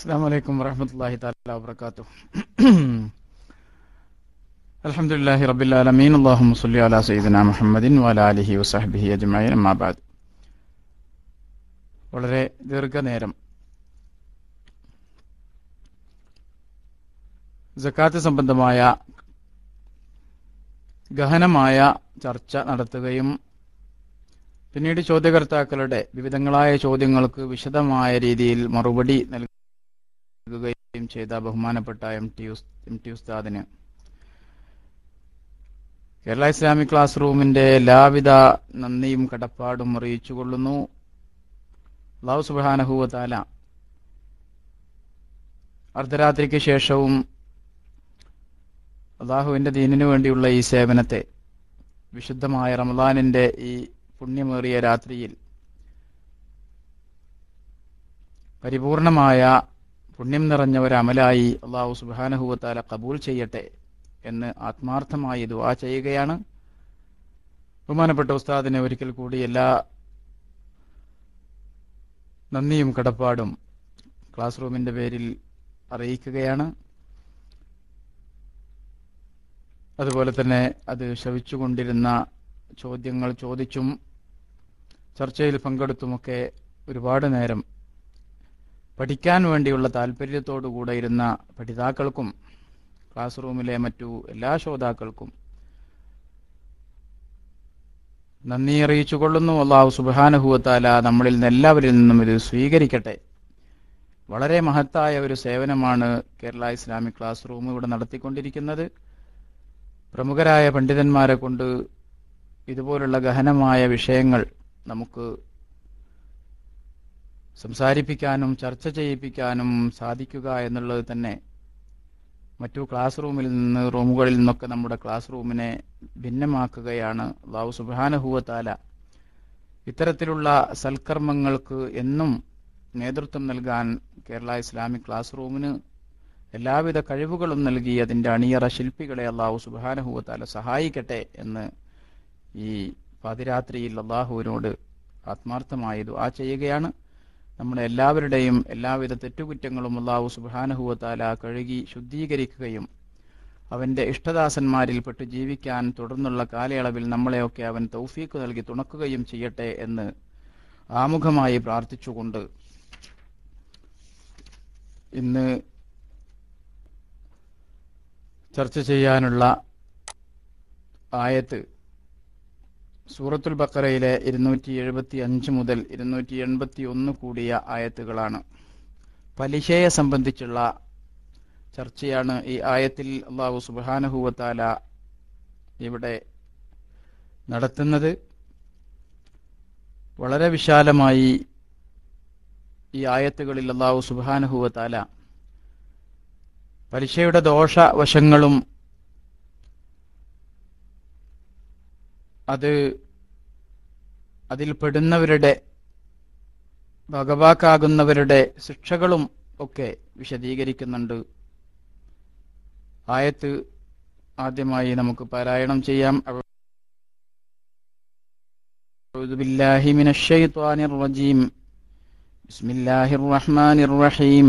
السلام عليكم ورحمة الله تعالى وبركاته الحمد لله رب العالمين اللهم صل على سيدنا محمد وعلى آله وصحبه أجمعين أما بعد വളരെ ദീർഘനേരം ജക്കാത്ത് സംബന്ധമായ ഗഹനമായ ചർച്ച നടത്തുകയും പിന്നീട് ചോദ്യകർത്താക്കളുടെ വിവിധങ്ങളായ ചോദ്യങ്ങൾക്ക് വിശദമായ രീതിയിൽ മറുപടി നൽകുകയും ചെയ്ത ബഹുമാനപ്പെട്ട എം ടി എം ടി ഉസ്താദിന്. കേരള ഇസ്ലാമിക് ക്ലാസ് റൂമിന്റെ എല്ലാവിധ നന്ദിയും കടപ്പാടും അറിയിച്ചുകൊള്ളുന്നു. അള്ളാഹു സുബാനഹുവത്താല അർദ്ധരാത്രിക്ക് ശേഷവും അള്ളാഹുവിന്റെ ദീനിനു വേണ്ടിയുള്ള ഈ സേവനത്തെ വിശുദ്ധമായ റമദാനിന്റെ ഈ പുണ്യമേറിയ രാത്രിയിൽ പരിപൂർണമായ പുണ്യം നിറഞ്ഞ ഒരമലായി അള്ളാഹു സുബാനഹുവത്താല കബൂൽ ചെയ്യട്ടെ എന്ന് ആത്മാർത്ഥമായി ദുആ ചെയ്യുകയാണ്. ബഹുമാനപ്പെട്ട ഉസ്താദിനെ ഒരിക്കൽ കൂടി എല്ലാ നന്ദിയും കടപ്പാടും ക്ലാസ് റൂമിന്റെ പേരിൽ അറിയിക്കുകയാണ്. അതുപോലെ തന്നെ അത് ശവിച്ചുകൊണ്ടിരുന്ന ചോദ്യങ്ങൾ ചോദിച്ചും ചർച്ചയിൽ പങ്കെടുത്തുമൊക്കെ ഒരുപാട് നേരം പഠിക്കാൻ വേണ്ടിയുള്ള താല്പര്യത്തോടുകൂടെ ഇരുന്ന പഠിതാക്കൾക്കും ക്ലാസ് റൂമിലെ മറ്റു എല്ലാ ശ്രോതാക്കൾക്കും നന്ദി അറിയിച്ചു കൊള്ളുന്നു അള്ളാഹു സുബാനഹുവത്താല നമ്മളിൽ നിന്ന് എല്ലാവരിൽ നിന്നും ഇത് സ്വീകരിക്കട്ടെ. വളരെ മഹത്തായ ഒരു സേവനമാണ് കേരള ഇസ്ലാമിക് ക്ലാസ് റൂം ഇവിടെ നടത്തിക്കൊണ്ടിരിക്കുന്നത്. പ്രമുഖരായ പണ്ഡിതന്മാരെ കൊണ്ട് ഇതുപോലുള്ള ഗഹനമായ വിഷയങ്ങൾ നമുക്ക് സംസാരിപ്പിക്കാനും ചർച്ച ചെയ്യിപ്പിക്കാനും സാധിക്കുക എന്നുള്ളത് തന്നെ മറ്റു ക്ലാസ് റൂമിൽ നിന്ന് റൂമുകളിൽ നിന്നൊക്കെ നമ്മുടെ ക്ലാസ് റൂമിനെ ഭിന്നമാക്കുകയാണ്. അള്ളാഹു സുബാനഹുവത്താല ഇത്തരത്തിലുള്ള സൽക്കർമ്മങ്ങൾക്ക് എന്നും നേതൃത്വം നൽകാൻ കേരള ഇസ്ലാമിക് ക്ലാസ് റൂമിന് എല്ലാവിധ കഴിവുകളും നൽകി അതിന്റെ അണിയറ ശില്പികളെ അള്ളാഹു സുബാനഹുവത്താല സഹായിക്കട്ടെ എന്ന് ഈ പാതിരാത്രിയിൽ അള്ളാഹുവിനോട് ആത്മാർത്ഥമായി ദുആ ചെയ്യുകയാണ്. നമ്മുടെ എല്ലാവരുടെയും എല്ലാവിധ തെറ്റുകുറ്റങ്ങളും അള്ളാഹു സുബാനഹുവത്താല കഴുകി ശുദ്ധീകരിക്കുകയും അവന്റെ ഇഷ്ടദാസന്മാരിൽ പെട്ട് ജീവിക്കാൻ തുടർന്നുള്ള കാലയളവിൽ നമ്മളെയൊക്കെ അവൻ തൗഫീക്ക് നൽകി തുണക്കുകയും ചെയ്യട്ടെ എന്ന് ആമുഖമായി പ്രാർത്ഥിച്ചുകൊണ്ട് ഇന്ന് ചർച്ച ചെയ്യാനുള്ള ആയത്ത് സൂറത്തുൽ ബക്കറയിലെ ഇരുന്നൂറ്റി എഴുപത്തി അഞ്ച് മുതൽ ഇരുന്നൂറ്റി എൺപത്തി ഒന്ന് കൂടിയ ആയത്തുകളാണ്. പലിശയെ സംബന്ധിച്ചുള്ള ചർച്ചയാണ് ഈ ആയത്തിൽ അള്ളാഹു സുബാനഹുവത്താല ഇവിടെ നടത്തുന്നത്. വളരെ വിശാലമായി ഈ ആയത്തുകളിൽ അള്ളാഹു സുബാനഹുവത്താല പലിശയുടെ ദോഷവശങ്ങളും അത് അതിൽ പെടുന്നവരുടെ ഭഗവാക്കാകുന്നവരുടെ ശിക്ഷകളും ഒക്കെ വിശദീകരിക്കുന്നുണ്ട് ആയത്ത് ആദ്യമായി നമുക്ക് പാരായണം ചെയ്യാം أعوذ بالله من الشيطان الرجيم بسم الله الرحمن الرحيم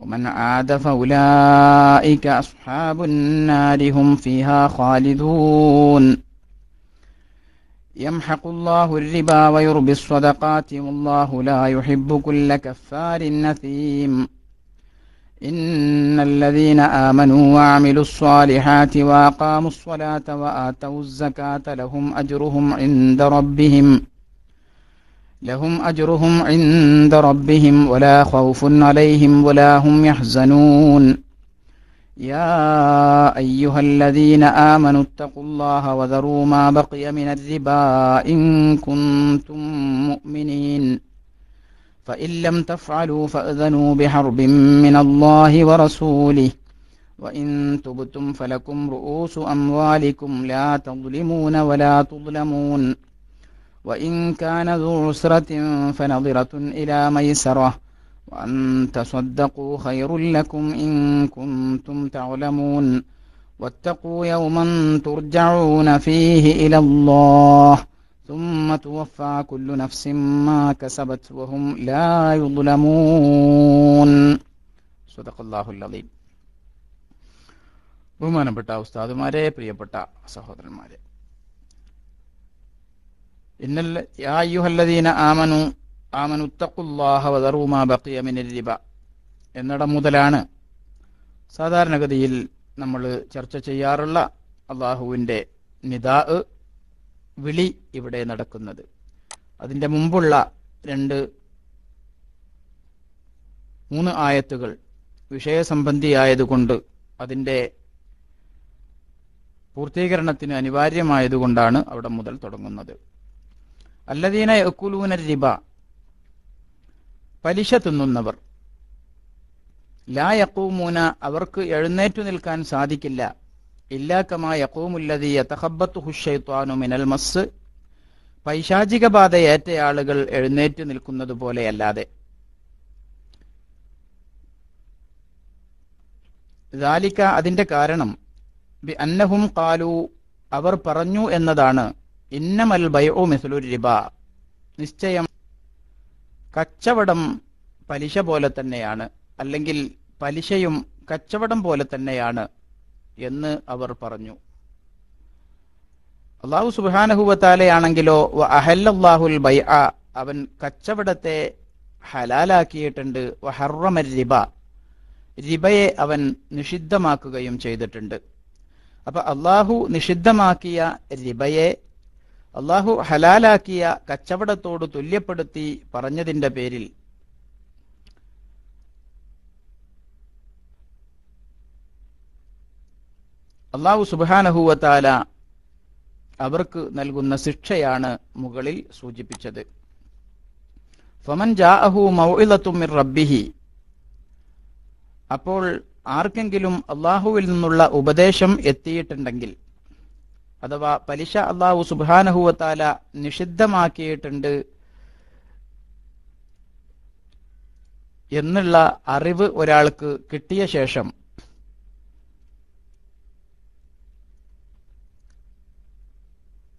ومن عاد فأولئك أصحاب النار هم فيها خالدون. يمحق الله الربا ويربي الصدقات والله لا يحب كل كفار نثيم. إن الذين آمنوا وعملوا الصالحات وأقاموا الصلاة وآتوا الزكاة لهم أجرهم عند ربهم. لهم أجرهم عند ربهم ولا خوف عليهم ولا هم يحزنون. يا أيها الذين آمنوا اتقوا الله وذروا ما بقي من الربا إن كنتم مؤمنين. فإن لم تفعلوا فأذنوا بحرب من الله ورسوله. وإن تبتم فلكم رؤوس أموالكم لا تظلمون ولا تظلمون. وإن كان ذو عسرة فنظرة إلى ميسرة وأن تصدقوا خير لكم إن كنتم تعلمون واتقوا يوما ترجعون فيه إلى الله ثم توفى كل نفس ما كسبت وهم لا يظلمون صدق الله العظيم ബഹുമാനപ്പെട്ട ഉസ്താദുമാരെ പ്രിയപ്പെട്ട സഹോദരന്മാരെ ഇന്നല്ല യാ അയ്യുഹല്ലദീന ആമനു ആമനു തഖുല്ലാഹ വദറൂ മാ ബഖിയ മിനർ റിബ. എന്നിടം മുതലാണ് സാധാരണഗതിയിൽ നമ്മൾ ചർച്ച ചെയ്യാറുള്ള അള്ളാഹുവിന്റെ നിദാ വിളി ഇവിടെ നടക്കുന്നത്. അതിന്റെ മുമ്പുള്ള രണ്ട് മൂന്ന് ആയത്തുകൾ വിഷയസംബന്ധിയായതുകൊണ്ട് അതിന്റെ പൂർത്തീകരണത്തിന് അനിവാര്യമായതുകൊണ്ടാണ് അവിടെ മുതൽ തുടങ്ങുന്നത്. അല്ലദീന യക്കുലൂന റിബ പലിശ തിന്നുന്നവർ. ലാ യക്കൂമൂന അവർക്ക് എഴുന്നേറ്റു നിൽക്കാൻ സാധിക്കില്ല. ഇല്ലാക്കമാ യക്കൂമുല്ലതി യതഹബത്തു ഹുഷൈത്വാനു മിനൽ മസ് പൈശാചിക ബാധയേറ്റ ആളുകൾ എഴുന്നേറ്റ് നിൽക്കുന്നത് പോലെയല്ലാതെ ദാലിക്ക അതിന്റെ കാരണം അന്നഹും കാലു അവർ പറഞ്ഞു എന്നതാണ്. ഇന്നമൽ ബയോ മിസ്ലുർ രിബ. നിശ്ചയം കച്ചവടം പലിശ പോലെ തന്നെയാണ്. അല്ലെങ്കിൽ പലിശയും കച്ചവടം പോലെ തന്നെയാണ് എന്ന് അവർ പറഞ്ഞു. അള്ളാഹു സുബാനഹുവത്താലയാണെങ്കിലോ അഹല്ലാഹുൽ ബൈ അവൻ കച്ചവടത്തെ ഹലാലാക്കിയിട്ടുണ്ട്. വഹറമൽ റിബ റിബയെ അവൻ നിഷിദ്ധമാക്കുകയും ചെയ്തിട്ടുണ്ട്. അപ്പൊ അള്ളാഹു നിഷിദ്ധമാക്കിയ റിബയെ അള്ളാഹു ഹലാലാക്കിയ കച്ചവടത്തോട് തുല്യപ്പെടുത്തി പറഞ്ഞതിന്റെ പേരിൽ അള്ളാഹു സുബാനഹുവത്താല അവർക്ക് നൽകുന്ന ശിക്ഷയാണ് മുകളിൽ സൂചിപ്പിച്ചത്. ഫമൻ ജാഅഹു റബ്ബിഹി. അപ്പോൾ ആർക്കെങ്കിലും അള്ളാഹുവിൽ നിന്നുള്ള ഉപദേശം എത്തിയിട്ടുണ്ടെങ്കിൽ അഥവാ പലിശ അള്ളാഹു സുബാനഹുവത്താല നിഷിദ്ധമാക്കിയിട്ടുണ്ട് എന്നുള്ള അറിവ് ഒരാൾക്ക് കിട്ടിയ ശേഷം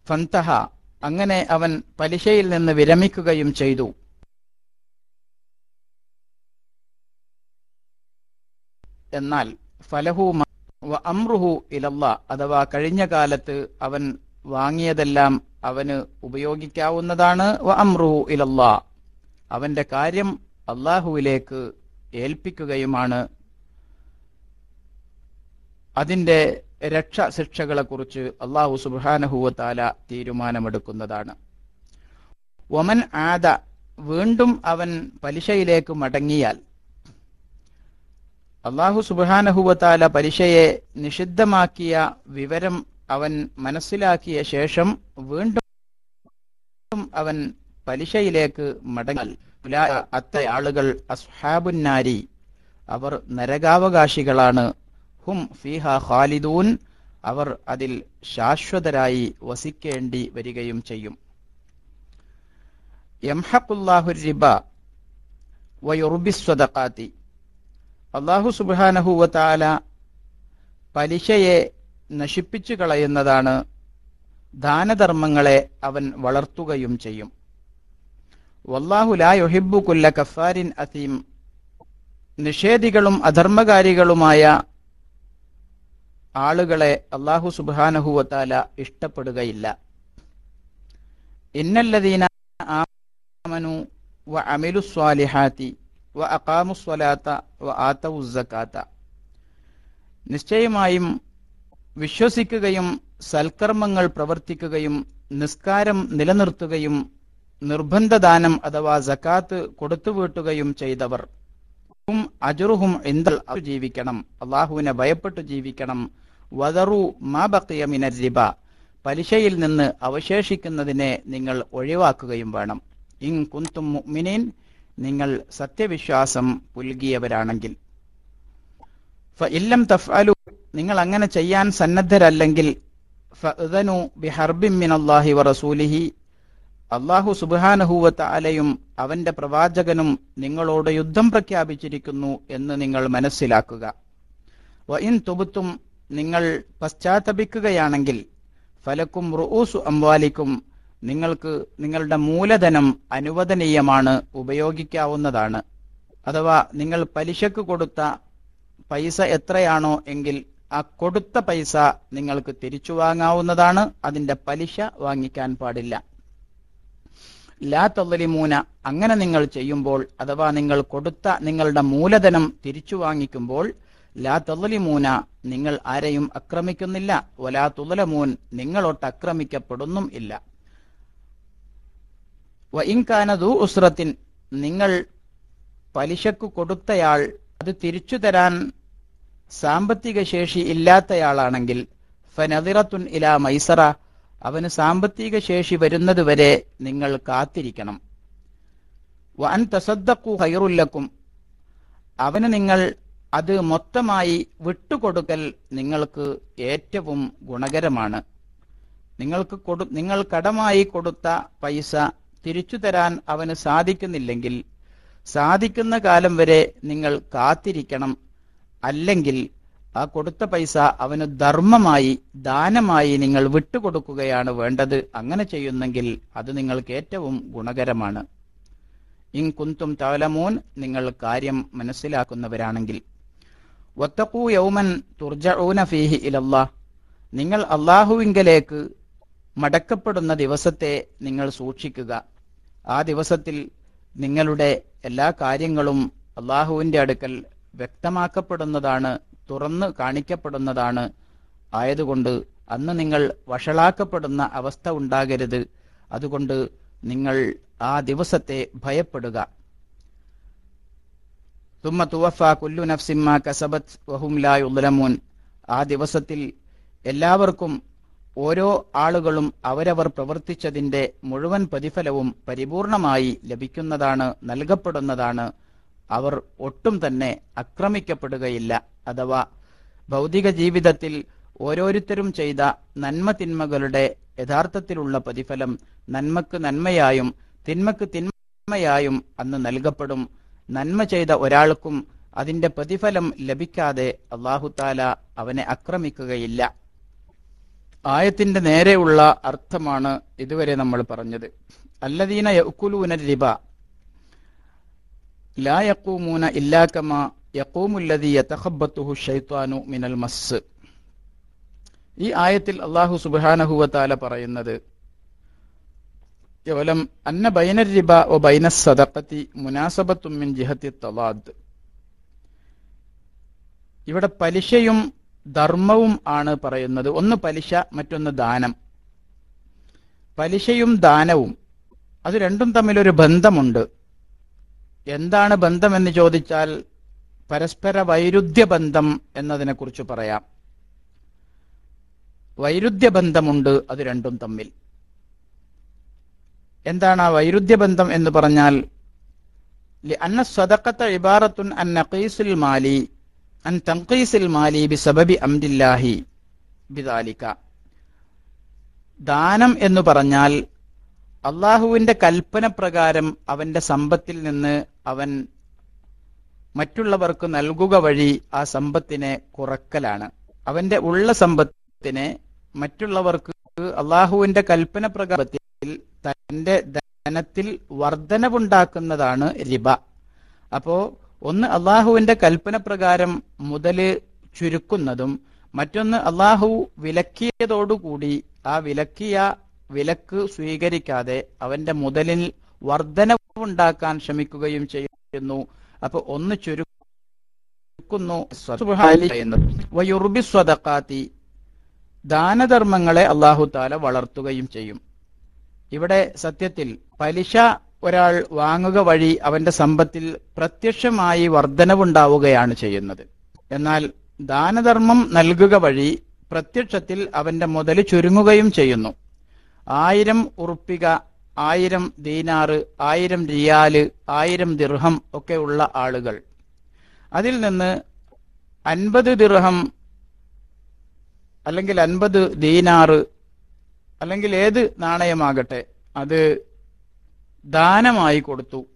ഫന്തഹ അങ്ങനെ അവൻ പലിശയിൽ നിന്ന് വിരമിക്കുകയും ചെയ്തു. എന്നാൽ ഫലഹു അമ്രുഹു ഇലല്ല അഥവാ കഴിഞ്ഞ കാലത്ത് അവൻ വാങ്ങിയതെല്ലാം അവന് ഉപയോഗിക്കാവുന്നതാണ്. അമ്രുഹു ഇലല്ല അവന്റെ കാര്യം അള്ളാഹുവിലേക്ക് ഏൽപ്പിക്കുകയുമാണ്. അതിന്റെ രക്ഷ ശിക്ഷകളെക്കുറിച്ച് അള്ളാഹു സുബാനഹുവത്താല തീരുമാനമെടുക്കുന്നതാണ്. ഒമൻ ആദ വീണ്ടും അവൻ പലിശയിലേക്ക് മടങ്ങിയാൽ അള്ളാഹു സുബാനഹുവത്താല പലിശയെ നിഷിദ്ധമാക്കിയ വിവരം അവൻ മനസ്സിലാക്കിയ ശേഷം വീണ്ടും അവൻ പലിശയിലേക്ക് മടങ്ങൽ അത്ത ആളുകൾ അസ്ഹാബുന്നാരി. അവർ നരകാവകാശികളാണ്. ഹും ഫിഹ ഖാലിദൂൻ. അവർ അതിൽ ശാശ്വതരായി വസിക്കേണ്ടി വരികയും ചെയ്യും. യംഹഖുല്ലാഹു റിബ അള്ളാഹു സുബാനഹുവത്താല പലിശയെ നശിപ്പിച്ചു കളയുന്നതാണ് ദാനധർമ്മങ്ങളെ അവൻ വളർത്തുകയും ചെയ്യും. വല്ലാഹു ലാ യൊഹിബു കുല്ല കഫാരിൻ അസീം. നിഷേധികളും അധർമ്മകാരികളുമായ ആളുകളെ അള്ളാഹു സുബാനഹുവത്താല ഇഷ്ടപ്പെടുകയില്ല. ഇന്നല്ലദീന ആമനു വ അമിലു വ വ നിശ്ചയമായും വിശ്വസിക്കുകയും സൽക്കർമ്മങ്ങൾ പ്രവർത്തിക്കുകയും നിസ്കാരം നിലനിർത്തുകയും നിർബന്ധദാനം അഥവാ ജക്കാത്ത് കൊടുത്തുവീട്ടുകയും ചെയ്തവർ. അജുറുഹും എന്തൽ ജീവിക്കണം. അള്ളാഹുവിനെ ഭയപ്പെട്ടു ജീവിക്കണം. വദറു മാ ബക്കിയമിന റിബ. പലിശയിൽ നിന്ന് അവശേഷിക്കുന്നതിനെ നിങ്ങൾ ഒഴിവാക്കുകയും വേണം. ഇൻ കുന്തും മുഅ്മിനീൻ നിങ്ങൾ സത്യവിശ്വാസം പുൽകിയവരാണെങ്കിൽ. ഇല്ലം തഫ്അലു നിങ്ങൾ അങ്ങനെ ചെയ്യാൻ സന്നദ്ധരല്ലെങ്കിൽ ഫഅ്ദനു ബിഹർബിൻ വറസൂലിഹി അള്ളാഹു സുബാനഹൂവത്ത അവന്റെ പ്രവാചകനും നിങ്ങളോട് യുദ്ധം പ്രഖ്യാപിച്ചിരിക്കുന്നു എന്ന് നിങ്ങൾ മനസ്സിലാക്കുക. വഇൻ തുബുത്തും നിങ്ങൾ പശ്ചാത്തപിക്കുകയാണെങ്കിൽ ഫലക്കും റുഊസു അംവാലിക്കും നിങ്ങൾക്ക് നിങ്ങളുടെ മൂലധനം അനുവദനീയമാണ് ഉപയോഗിക്കാവുന്നതാണ്. അഥവാ നിങ്ങൾ പലിശക്ക് കൊടുത്ത പൈസ എത്രയാണോ എങ്കിൽ ആ കൊടുത്ത പൈസ നിങ്ങൾക്ക് തിരിച്ചു വാങ്ങാവുന്നതാണ് അതിന്റെ പലിശ വാങ്ങിക്കാൻ പാടില്ല. ലാ തള്ളിമൂന അങ്ങനെ നിങ്ങൾ ചെയ്യുമ്പോൾ അഥവാ നിങ്ങൾ കൊടുത്ത നിങ്ങളുടെ മൂലധനം തിരിച്ചു വാങ്ങിക്കുമ്പോൾ ലാ തള്ളിമൂന നിങ്ങൾ ആരെയും അക്രമിക്കുന്നില്ല ഒലാ തുലമൂൻ നിങ്ങളൊട്ട് അക്രമിക്കപ്പെടുന്നും ഇല്ല. വ ഇൻകാനദു ഉസ്രത്തിൻ നിങ്ങൾ പലിശക്ക് കൊടുത്തയാൾ അത് തിരിച്ചു തരാൻ സാമ്പത്തിക ശേഷി ഇല്ലാത്തയാളാണെങ്കിൽ ഫനദിറത്തുൻ ഇലാ മൈസറ അവന് സാമ്പത്തിക ശേഷി വരുന്നതുവരെ നിങ്ങൾ കാത്തിരിക്കണം. വൻ തസദ്ദക്കു ഹൈറുല്ലക്കും അവന് നിങ്ങൾ അത് മൊത്തമായി വിട്ടുകൊടുക്കൽ നിങ്ങൾക്ക് ഏറ്റവും ഗുണകരമാണ്. നിങ്ങൾക്ക് കൊടു നിങ്ങൾ കടമായി കൊടുത്ത പൈസ തിരിച്ചു തരാൻ അവന് സാധിക്കുന്നില്ലെങ്കിൽ സാധിക്കുന്ന കാലം വരെ നിങ്ങൾ കാത്തിരിക്കണം. അല്ലെങ്കിൽ ആ കൊടുത്ത പൈസ അവന് ധർമ്മമായി ദാനമായി നിങ്ങൾ വിട്ടുകൊടുക്കുകയാണ് വേണ്ടത്. അങ്ങനെ ചെയ്യുന്നെങ്കിൽ അത് നിങ്ങൾക്ക് ഏറ്റവും ഗുണകരമാണ്. ഇൻ കുന്തും താലമൂൻ നിങ്ങൾ കാര്യം മനസ്സിലാക്കുന്നവരാണെങ്കിൽ. ഒത്തക്കൂ യൗമൻ തുർജഊന ഫീഹി ഇലല്ലാ നിങ്ങൾ അള്ളാഹുവിങ്കലേക്ക് മടക്കപ്പെടുന്ന ദിവസത്തെ നിങ്ങൾ സൂക്ഷിക്കുക. ആ ദിവസത്തിൽ നിങ്ങളുടെ എല്ലാ കാര്യങ്ങളും അള്ളാഹുവിന്റെ അടുക്കൽ വ്യക്തമാക്കപ്പെടുന്നതാണ് തുറന്ന് കാണിക്കപ്പെടുന്നതാണ്. ആയതുകൊണ്ട് അന്ന് നിങ്ങൾ വഷളാക്കപ്പെടുന്ന അവസ്ഥ ഉണ്ടാകരുത്. അതുകൊണ്ട് നിങ്ങൾ ആ ദിവസത്തെ ഭയപ്പെടുക. കുല്ലു നഫ്സിമ്മ കസബത്ത് ലാ ആ ദിവസത്തിൽ എല്ലാവർക്കും ഓരോ ആളുകളും അവരവർ പ്രവർത്തിച്ചതിന്റെ മുഴുവൻ പ്രതിഫലവും പരിപൂർണമായി ലഭിക്കുന്നതാണ് നൽകപ്പെടുന്നതാണ്. അവർ ഒട്ടും തന്നെ അക്രമിക്കപ്പെടുകയില്ല അഥവാ ഭൗതിക ജീവിതത്തിൽ ഓരോരുത്തരും ചെയ്ത നന്മ തിന്മകളുടെ യഥാർത്ഥത്തിലുള്ള പ്രതിഫലം നന്മക്ക് നന്മയായും തിന്മക്ക് തിന്മയായും അന്ന് നൽകപ്പെടും. നന്മ ചെയ്ത ഒരാൾക്കും അതിന്റെ പ്രതിഫലം ലഭിക്കാതെ അള്ളാഹുത്താല അവനെ ആക്രമിക്കുകയില്ല. ആയത്തിന്റെ നേരെയുള്ള അർത്ഥമാണ് ഇതുവരെ നമ്മൾ പറഞ്ഞത്. അല്ലദീന യക്കുലൂന രിബ. ലാ യക്കൂമൂന ഇല്ലാക്കമ യക്കൂമുല്ലതി യതഖബ്ബത്തുഹു ഷൈത്വാനു മിനൽ മസ് ഈ ആയത്തിൽ അള്ളാഹു സുബാനഹുവത്താല പറയുന്നത് കേവലം അന്ന ബൈന രിബ ഒ ബൈന സദക്കത്തി മുനാസബത്തും മിൻ ജിഹത്തി തലാദ് ഇവിടെ പലിശയും ധർമ്മവും ആണ് പറയുന്നത്. ഒന്ന് പലിശ മറ്റൊന്ന് ദാനം. പലിശയും ദാനവും. അത് രണ്ടും തമ്മിലൊരു ബന്ധമുണ്ട്. എന്താണ് ബന്ധമെന്ന് ചോദിച്ചാൽ പരസ്പര വൈരുദ്ധ്യ ബന്ധം എന്നതിനെക്കുറിച്ച് പറയാം. വൈരുദ്ധ്യ ബന്ധമുണ്ട് അത് രണ്ടും തമ്മിൽ. എന്താണ് ആ വൈരുദ്ധ്യ ബന്ധം എന്ന് പറഞ്ഞാൽ അന്ന സ്വതക്കത്ത ഇബാറത്തുൻ അൻ മാലി അൻ തൻഖീസിൽ മാലി ബി സബബി അംദില്ലാഹി ബിദാലിക്ക ദാനം എന്ന് പറഞ്ഞാൽ അള്ളാഹുവിന്റെ കൽപ്പന പ്രകാരം അവന്റെ സമ്പത്തിൽ നിന്ന് അവൻ മറ്റുള്ളവർക്ക് നൽകുക വഴി ആ സമ്പത്തിനെ കുറക്കലാണ്. അവന്റെ ഉള്ള സമ്പത്തിനെ മറ്റുള്ളവർക്ക് അള്ളാഹുവിന്റെ കൽപ്പന പ്രകാരത്തിൽ തന്റെ ധനത്തിൽ വർധനവുണ്ടാക്കുന്നതാണ് റിബ. അപ്പോ ഒന്ന് അള്ളാഹുവിന്റെ കൽപ്പന പ്രകാരം മുതൽ ചുരുക്കുന്നതും മറ്റൊന്ന് അള്ളാഹു വിലക്കിയതോടുകൂടി ആ വിലക്കിയ വിലക്ക് സ്വീകരിക്കാതെ അവന്റെ മുതലിൽ വർധനവുണ്ടാക്കാൻ ശ്രമിക്കുകയും ചെയ്യുന്നു. അപ്പൊ ഒന്ന് ചുരുക്കുന്നു. വയുർബി സ്വതക്കാത്തി ദാനധർമ്മങ്ങളെ അള്ളാഹു താല വളർത്തുകയും ചെയ്യും. ഇവിടെ സത്യത്തിൽ പലിശ ഒരാൾ വാങ്ങുക വഴി അവന്റെ സമ്പത്തിൽ പ്രത്യക്ഷമായി വർധനവുണ്ടാവുകയാണ് ചെയ്യുന്നത്. എന്നാൽ ദാനധർമ്മം നൽകുക വഴി പ്രത്യക്ഷത്തിൽ അവന്റെ മുതൽ ചുരുങ്ങുകയും ചെയ്യുന്നു. ആയിരം ഉറുപ്പിക ആയിരം ദീനാറ് ആയിരം റിയാൽ ആയിരം ദിർഹം ഒക്കെ ഉള്ള ആളുകൾ. അതിൽ നിന്ന് അൻപത് ദിർഹം അല്ലെങ്കിൽ അൻപത് ദീനാറ് അല്ലെങ്കിൽ ഏത് നാണയമാകട്ടെ അത് ദാനമായി കൊടുത്തു.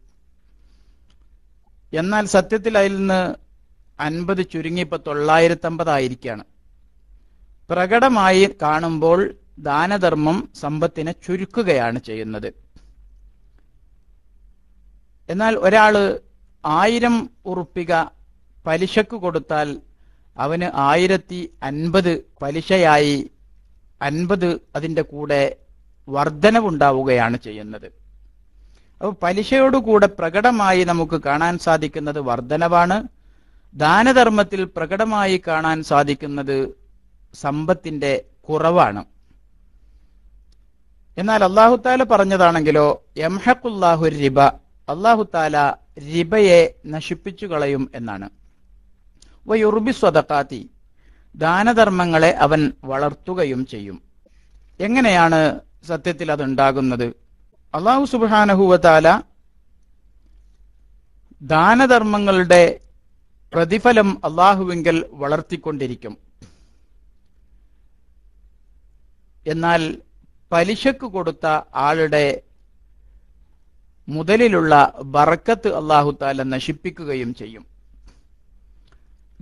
എന്നാൽ സത്യത്തിൽ അതിൽ നിന്ന് അൻപത് ചുരുങ്ങി ഇപ്പൊ തൊള്ളായിരത്തി അമ്പതായിരിക്കാണ് പ്രകടമായി കാണുമ്പോൾ ദാനധർമ്മം സമ്പത്തിനെ ചുരുക്കുകയാണ് ചെയ്യുന്നത്. എന്നാൽ ഒരാൾ ആയിരം ഉറുപ്പിക പലിശക്ക് കൊടുത്താൽ അവന് ആയിരത്തി അൻപത് പലിശയായി അൻപത് അതിന്റെ കൂടെ വർധനവുണ്ടാവുകയാണ് ചെയ്യുന്നത്. അപ്പോൾ പലിശയോടുകൂടെ പ്രകടമായി നമുക്ക് കാണാൻ സാധിക്കുന്നത് വർധനവാണ്. ദാനധർമ്മത്തിൽ പ്രകടമായി കാണാൻ സാധിക്കുന്നത് സമ്പത്തിന്റെ കുറവാണ്. എന്നാൽ അള്ളാഹുത്താല പറഞ്ഞതാണെങ്കിലോ യംഹക്കുല്ലാഹു റിബ അള്ളാഹുത്താല റിബയെ നശിപ്പിച്ചു കളയും എന്നാണ്. വയുർബി സ്വതക്കാത്തി ദാനധർമ്മങ്ങളെ അവൻ വളർത്തുകയും ചെയ്യും. എങ്ങനെയാണ് സത്യത്തിൽ അതുണ്ടാകുന്നത്? അള്ളാഹു സുബാനഹുവതാല ദാനധർമ്മങ്ങളുടെ പ്രതിഫലം അള്ളാഹുവിങ്കൽ വളർത്തിക്കൊണ്ടിരിക്കും. എന്നാൽ പലിശക്ക് കൊടുത്ത ആളുടെ മുതലിലുള്ള ബറക്കത്ത് അള്ളാഹുത്താല നശിപ്പിക്കുകയും ചെയ്യും.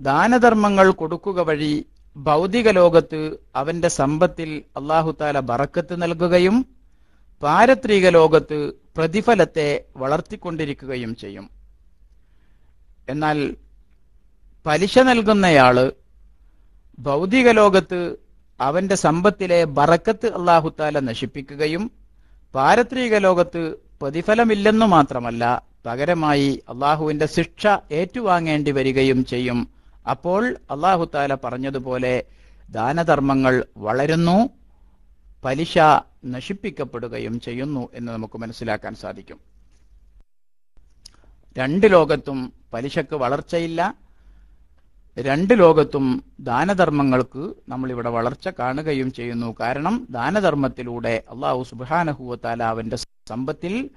ദാനധർമ്മങ്ങൾ കൊടുക്കുക വഴി ഭൗതിക ലോകത്ത് അവന്റെ സമ്പത്തിൽ അള്ളാഹുത്താല ബറക്കത്ത് നൽകുകയും പാരത്രിക ലോകത്ത് പ്രതിഫലത്തെ വളർത്തിക്കൊണ്ടിരിക്കുകയും ചെയ്യും. എന്നാൽ പലിശ നൽകുന്നയാൾ ഭൗതിക ലോകത്ത് അവന്റെ സമ്പത്തിലെ ബറക്കത്ത് അള്ളാഹുത്താല നശിപ്പിക്കുകയും പാരത്രിക ലോകത്ത് പ്രതിഫലമില്ലെന്നു മാത്രമല്ല പകരമായി അള്ളാഹുവിന്റെ ശിക്ഷ ഏറ്റുവാങ്ങേണ്ടി വരികയും ചെയ്യും. അപ്പോൾ അള്ളാഹുത്താല പറഞ്ഞതുപോലെ ദാനധർമ്മങ്ങൾ വളരുന്നു. പലിശ നശിപ്പിക്കപ്പെടുകയും ചെയ്യുന്നു എന്ന് നമുക്ക് മനസ്സിലാക്കാൻ സാധിക്കും. രണ്ട് ലോകത്തും പലിശക്ക് വളർച്ചയില്ല. രണ്ട് ലോകത്തും ദാനധർമ്മങ്ങൾക്ക് നമ്മളിവിടെ വളർച്ച കാണുകയും ചെയ്യുന്നു. കാരണം ദാനധർമ്മത്തിലൂടെ അള്ളാഹു സുബാനഹുവത്താല അവന്റെ സമ്പത്തിൽ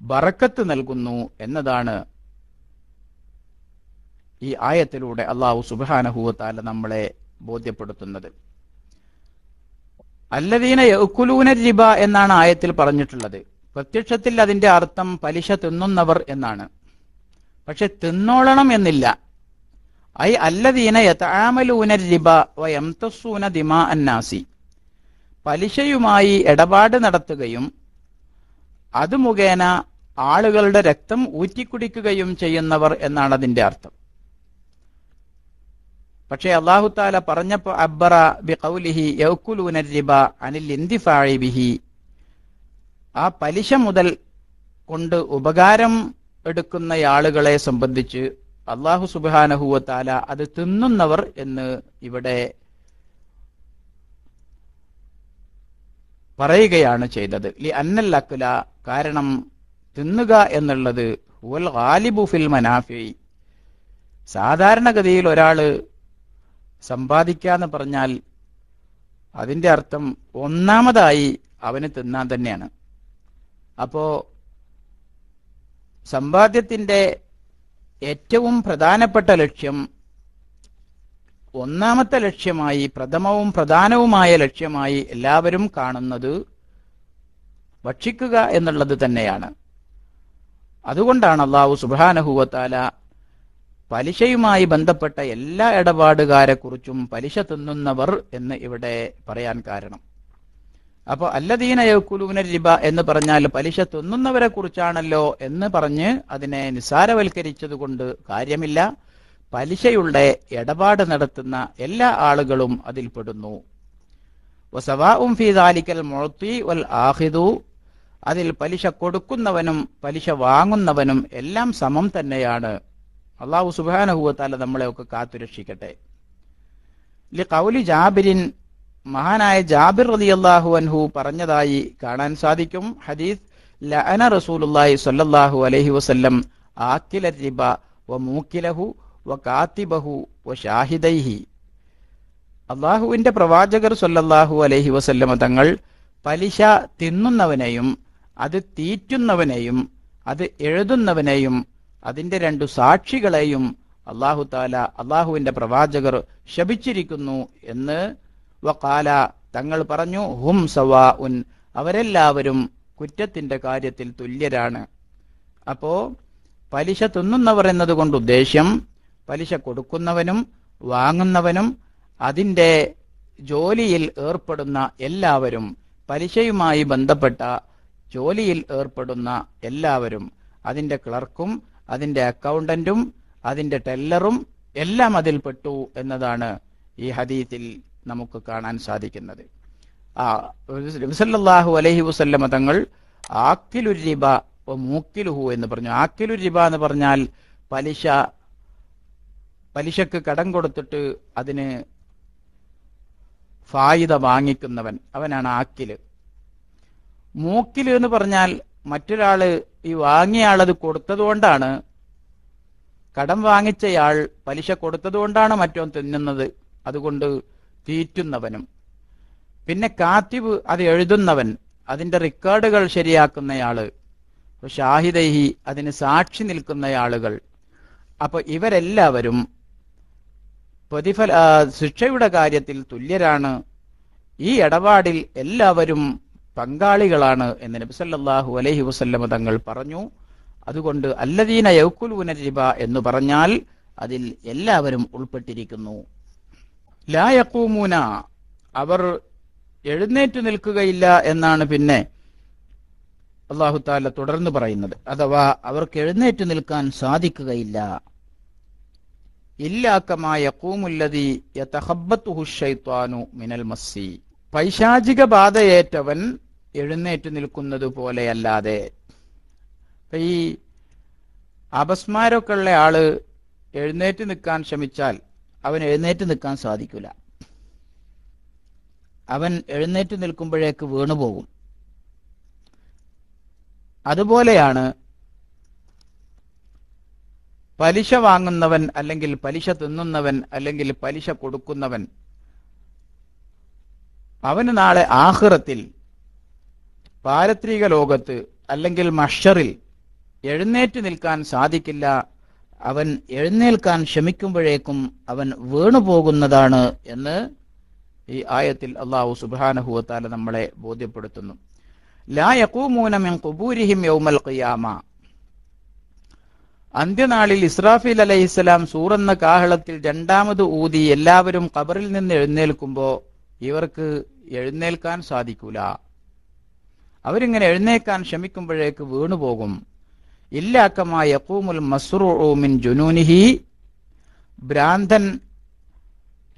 ബറക്കത്ത് നൽകുന്നു എന്നതാണ് ഈ ആയത്തിലൂടെ അള്ളാഹു സുബാനഹുവത്താല നമ്മളെ ബോധ്യപ്പെടുത്തുന്നത്. അല്ലദീന യൗക്കുലൂന റിബ എന്നാണ് ആയത്തിൽ പറഞ്ഞിട്ടുള്ളത്. പ്രത്യക്ഷത്തിൽ അതിന്റെ അർത്ഥം പലിശ തിന്നുന്നവർ എന്നാണ്. പക്ഷെ തിന്നോളണം എന്നില്ല. ഐ അല്ലദീന യഥാമലൂന റിബ വയംതസൂന ദിമാ അന്നാസി. പലിശയുമായി ഇടപാട് നടത്തുകയും അത് മുഖേന ആളുകളുടെ രക്തം ഊറ്റിക്കുടിക്കുകയും ചെയ്യുന്നവർ എന്നാണ് അതിന്റെ അർത്ഥം. പക്ഷേ അള്ളാഹു താല പറഞ്ഞപ്പോ അബ്ബറ ബി കൗലിഹി യൗക്കുലൂനിബ അനിൽ ഇന്തിഫാഴി ബിഹി. ആ പലിശ മുതൽ കൊണ്ട് ഉപകാരം എടുക്കുന്ന ആളുകളെ സംബന്ധിച്ച് അള്ളാഹു സുബാനഹുവത്താല അത് തിന്നുന്നവർ എന്ന് ഇവിടെ പറയുകയാണ് ചെയ്തത്. ലി അന്നൽ കാരണം തിന്നുക എന്നുള്ളത് ഗാലിബു ഫിൽ മനാഫി. സാധാരണഗതിയിൽ ഒരാൾ സമ്പാദിക്കാന്ന് പറഞ്ഞാൽ അതിന്റെ അർത്ഥം ഒന്നാമതായി അവന് തിന്നാൻ തന്നെയാണ്. അപ്പോ സമ്പാദ്യത്തിന്റെ ഏറ്റവും പ്രധാനപ്പെട്ട ലക്ഷ്യം ഒന്നാമത്തെ ലക്ഷ്യമായി പ്രഥമവും പ്രധാനവുമായ ലക്ഷ്യമായി എല്ലാവരും കാണുന്നത് ഭക്ഷിക്കുക എന്നുള്ളത് തന്നെയാണ്. അതുകൊണ്ടാണ് അള്ളാഹു സുബാനഹുവത്താല പലിശയുമായി ബന്ധപ്പെട്ട എല്ലാ ഇടപാടുകാരെക്കുറിച്ചും പലിശ തിന്നുന്നവർ എന്ന് ഇവിടെ പറയാൻ കാരണം. അപ്പോൾ അല്ലദീന യൗക്കുലൂന രിബ എന്ന് പറഞ്ഞാൽ പലിശ തിന്നുന്നവരെ കുറിച്ചാണല്ലോ എന്ന് പറഞ്ഞ് അതിനെ നിസാരവൽക്കരിച്ചതുകൊണ്ട് കാര്യമില്ല. പലിശയുടെ ഇടപാട് നടത്തുന്ന എല്ലാ ആളുകളും അതിൽപ്പെടുന്നു വസവാഉം ഫീ മുഅത്തി വൽ ആഹിദു അതിൽ പലിശ കൊടുക്കുന്നവനും പലിശ വാങ്ങുന്നവനും എല്ലാം സമം തന്നെയാണ്. അള്ളാഹു സുബാനഹുവത്താല നമ്മളെയൊക്കെ കാത്തുരക്ഷിക്കട്ടെ. കൗലി ജാബിരിൻ മഹാനായ ജാബിർ റതി അള്ളാഹു അൻഹു പറഞ്ഞതായി കാണാൻ സാധിക്കും. ഹദീസ് ലഅന റസൂലുള്ളാഹി സ്വല്ലല്ലാഹു അലൈഹി വസല്ലം ആക്കില റിബ വ മൂക്കിലഹു വ കാത്തിബഹു വ ഷാഹിദൈഹി. അള്ളാഹുവിന്റെ പ്രവാചകർ സ്വല്ലല്ലാഹു അലൈഹി വസല്ലമ തങ്ങൾ പലിശ തിന്നുന്നവനെയും അത് തീറ്റുന്നവനെയും അത് എഴുതുന്നവനെയും അതിന്റെ രണ്ടു സാക്ഷികളെയും അള്ളാഹു താല അള്ളാഹുവിന്റെ പ്രവാചകർ ശപിച്ചിരിക്കുന്നു എന്ന് വക്കാല തങ്ങൾ പറഞ്ഞു. ഹും സവാ ഉൻ അവരെല്ലാവരും കുറ്റത്തിന്റെ കാര്യത്തിൽ തുല്യരാണ്. അപ്പോ പലിശ തിന്നുന്നവർ എന്നതുകൊണ്ട് ഉദ്ദേശ്യം പലിശ കൊടുക്കുന്നവനും വാങ്ങുന്നവനും അതിന്റെ ജോലിയിൽ ഏർപ്പെടുന്ന എല്ലാവരും പലിശയുമായി ബന്ധപ്പെട്ട ജോലിയിൽ ഏർപ്പെടുന്ന എല്ലാവരും അതിന്റെ ക്ലർക്കും അതിന്റെ അക്കൗണ്ടന്റും അതിന്റെ ടെല്ലറും എല്ലാം അതിൽ പെട്ടു എന്നതാണ് ഈ ഹദീത്തിൽ നമുക്ക് കാണാൻ സാധിക്കുന്നത്. ആ നബിസല്ലാഹു അലൈഹി വസല്ലമ തങ്ങൾ ആക്കിലുർ രിബ മൂക്കിലുഹു എന്ന് പറഞ്ഞു. ആക്കിലുർ രിബ എന്ന് പറഞ്ഞാൽ പലിശ പലിശക്ക് കടം കൊടുത്തിട്ട് അതിന് ഫായിദ വാങ്ങിക്കുന്നവൻ. അവനാണ് ആക്കിൽ. മൂക്കിൽ എന്ന് പറഞ്ഞാൽ മറ്റൊരാൾ ഈ വാങ്ങിയ അത് കൊടുത്തതുകൊണ്ടാണ്. കടം വാങ്ങിച്ചയാൾ പലിശ കൊടുത്തതുകൊണ്ടാണ് മറ്റോൻ തിന്നുന്നത്. അതുകൊണ്ട് തീറ്റുന്നവനും. പിന്നെ കാത്തിബ് അത് എഴുതുന്നവൻ. അതിന്റെ റെക്കോർഡുകൾ ശരിയാക്കുന്നയാൾ ഷാഹിദഹി അതിന് സാക്ഷി നിൽക്കുന്നയാളുകൾ. അപ്പൊ ഇവരെല്ലാവരും പ്രതിഫല ശിക്ഷയുടെ കാര്യത്തിൽ തുല്യരാണ്. ഈ ഇടപാടിൽ എല്ലാവരും പങ്കാളികളാണ് എന്ന് നബി സല്ലല്ലാഹു അലൈഹി വസല്ലമ തങ്ങൾ പറഞ്ഞു. അതുകൊണ്ട് അല്ലദീന യൗക്കുലൂന റിബ എന്ന് പറഞ്ഞാൽ അതിൽ എല്ലാവരും ഉൾപ്പെട്ടിരിക്കുന്നു. ലായക്കൂമൂന അവർ എഴുന്നേറ്റ് നിൽക്കുകയില്ല എന്നാണ് പിന്നെ അള്ളാഹു താല തുടർന്ന് പറയുന്നത്. അഥവാ അവർക്ക് എഴുന്നേറ്റ് നിൽക്കാൻ സാധിക്കുകയില്ല. ഇല്ലാക്കമായ കൂമുല്ലതി യഹബത്ത് ശൈത്വാനു മിനൽ മസ്സി. പൈശാചിക ബാധയേറ്റവൻ എഴുന്നേറ്റ് നിൽക്കുന്നത് പോലെയല്ലാതെ. ഇപ്പൊ ഈ അപസ്മാരമൊക്കെ ഉള്ള ആൾ എഴുന്നേറ്റ് നിൽക്കാൻ ശ്രമിച്ചാൽ അവൻ എഴുന്നേറ്റ് നിൽക്കാൻ സാധിക്കില്ല. അവൻ എഴുന്നേറ്റ് നിൽക്കുമ്പോഴേക്ക് വീണുപോകും അതുപോലെയാണ് പലിശ വാങ്ങുന്നവൻ അല്ലെങ്കിൽ പലിശ തിന്നുന്നവൻ അല്ലെങ്കിൽ പലിശ കൊടുക്കുന്നവൻ അവന് നാളെ ആഹ്റത്തിൽ പാരത്രിക ലോകത്ത് അല്ലെങ്കിൽ മഷറിൽ എഴുന്നേറ്റ് നിൽക്കാൻ സാധിക്കില്ല. അവൻ എഴുന്നേൽക്കാൻ ശ്രമിക്കുമ്പോഴേക്കും അവൻ വീണുപോകുന്നതാണ് എന്ന് ഈ ആയത്തിൽ അള്ളാഹു സുബാനഹുവത്താല നമ്മളെ ബോധ്യപ്പെടുത്തുന്നു. ലാ യഖൂമൂന മിൻ ഖുബൂരിഹിം യൗമൽ ഖിയാമ. അന്ത്യനാളിൽ ഇസ്രാഫീൽ അലൈഹിസ്സലാം സൂറെന്ന കാഹളത്തിൽ രണ്ടാമത് ഊതി എല്ലാവരും കബറിൽ നിന്ന് എഴുന്നേൽക്കുമ്പോൾ ഇവർക്ക് എഴുന്നേൽക്കാൻ സാധിക്കൂല. അവരിങ്ങനെ എഴുന്നേക്കാൻ ശ്രമിക്കുമ്പോഴേക്ക് വീണുപോകും. ഇല്ലാക്കമായ യക്കൂമുൽ മസ്റൂഉ മിൻ ജുനൂനിഹി ഭ്രാന്തൻ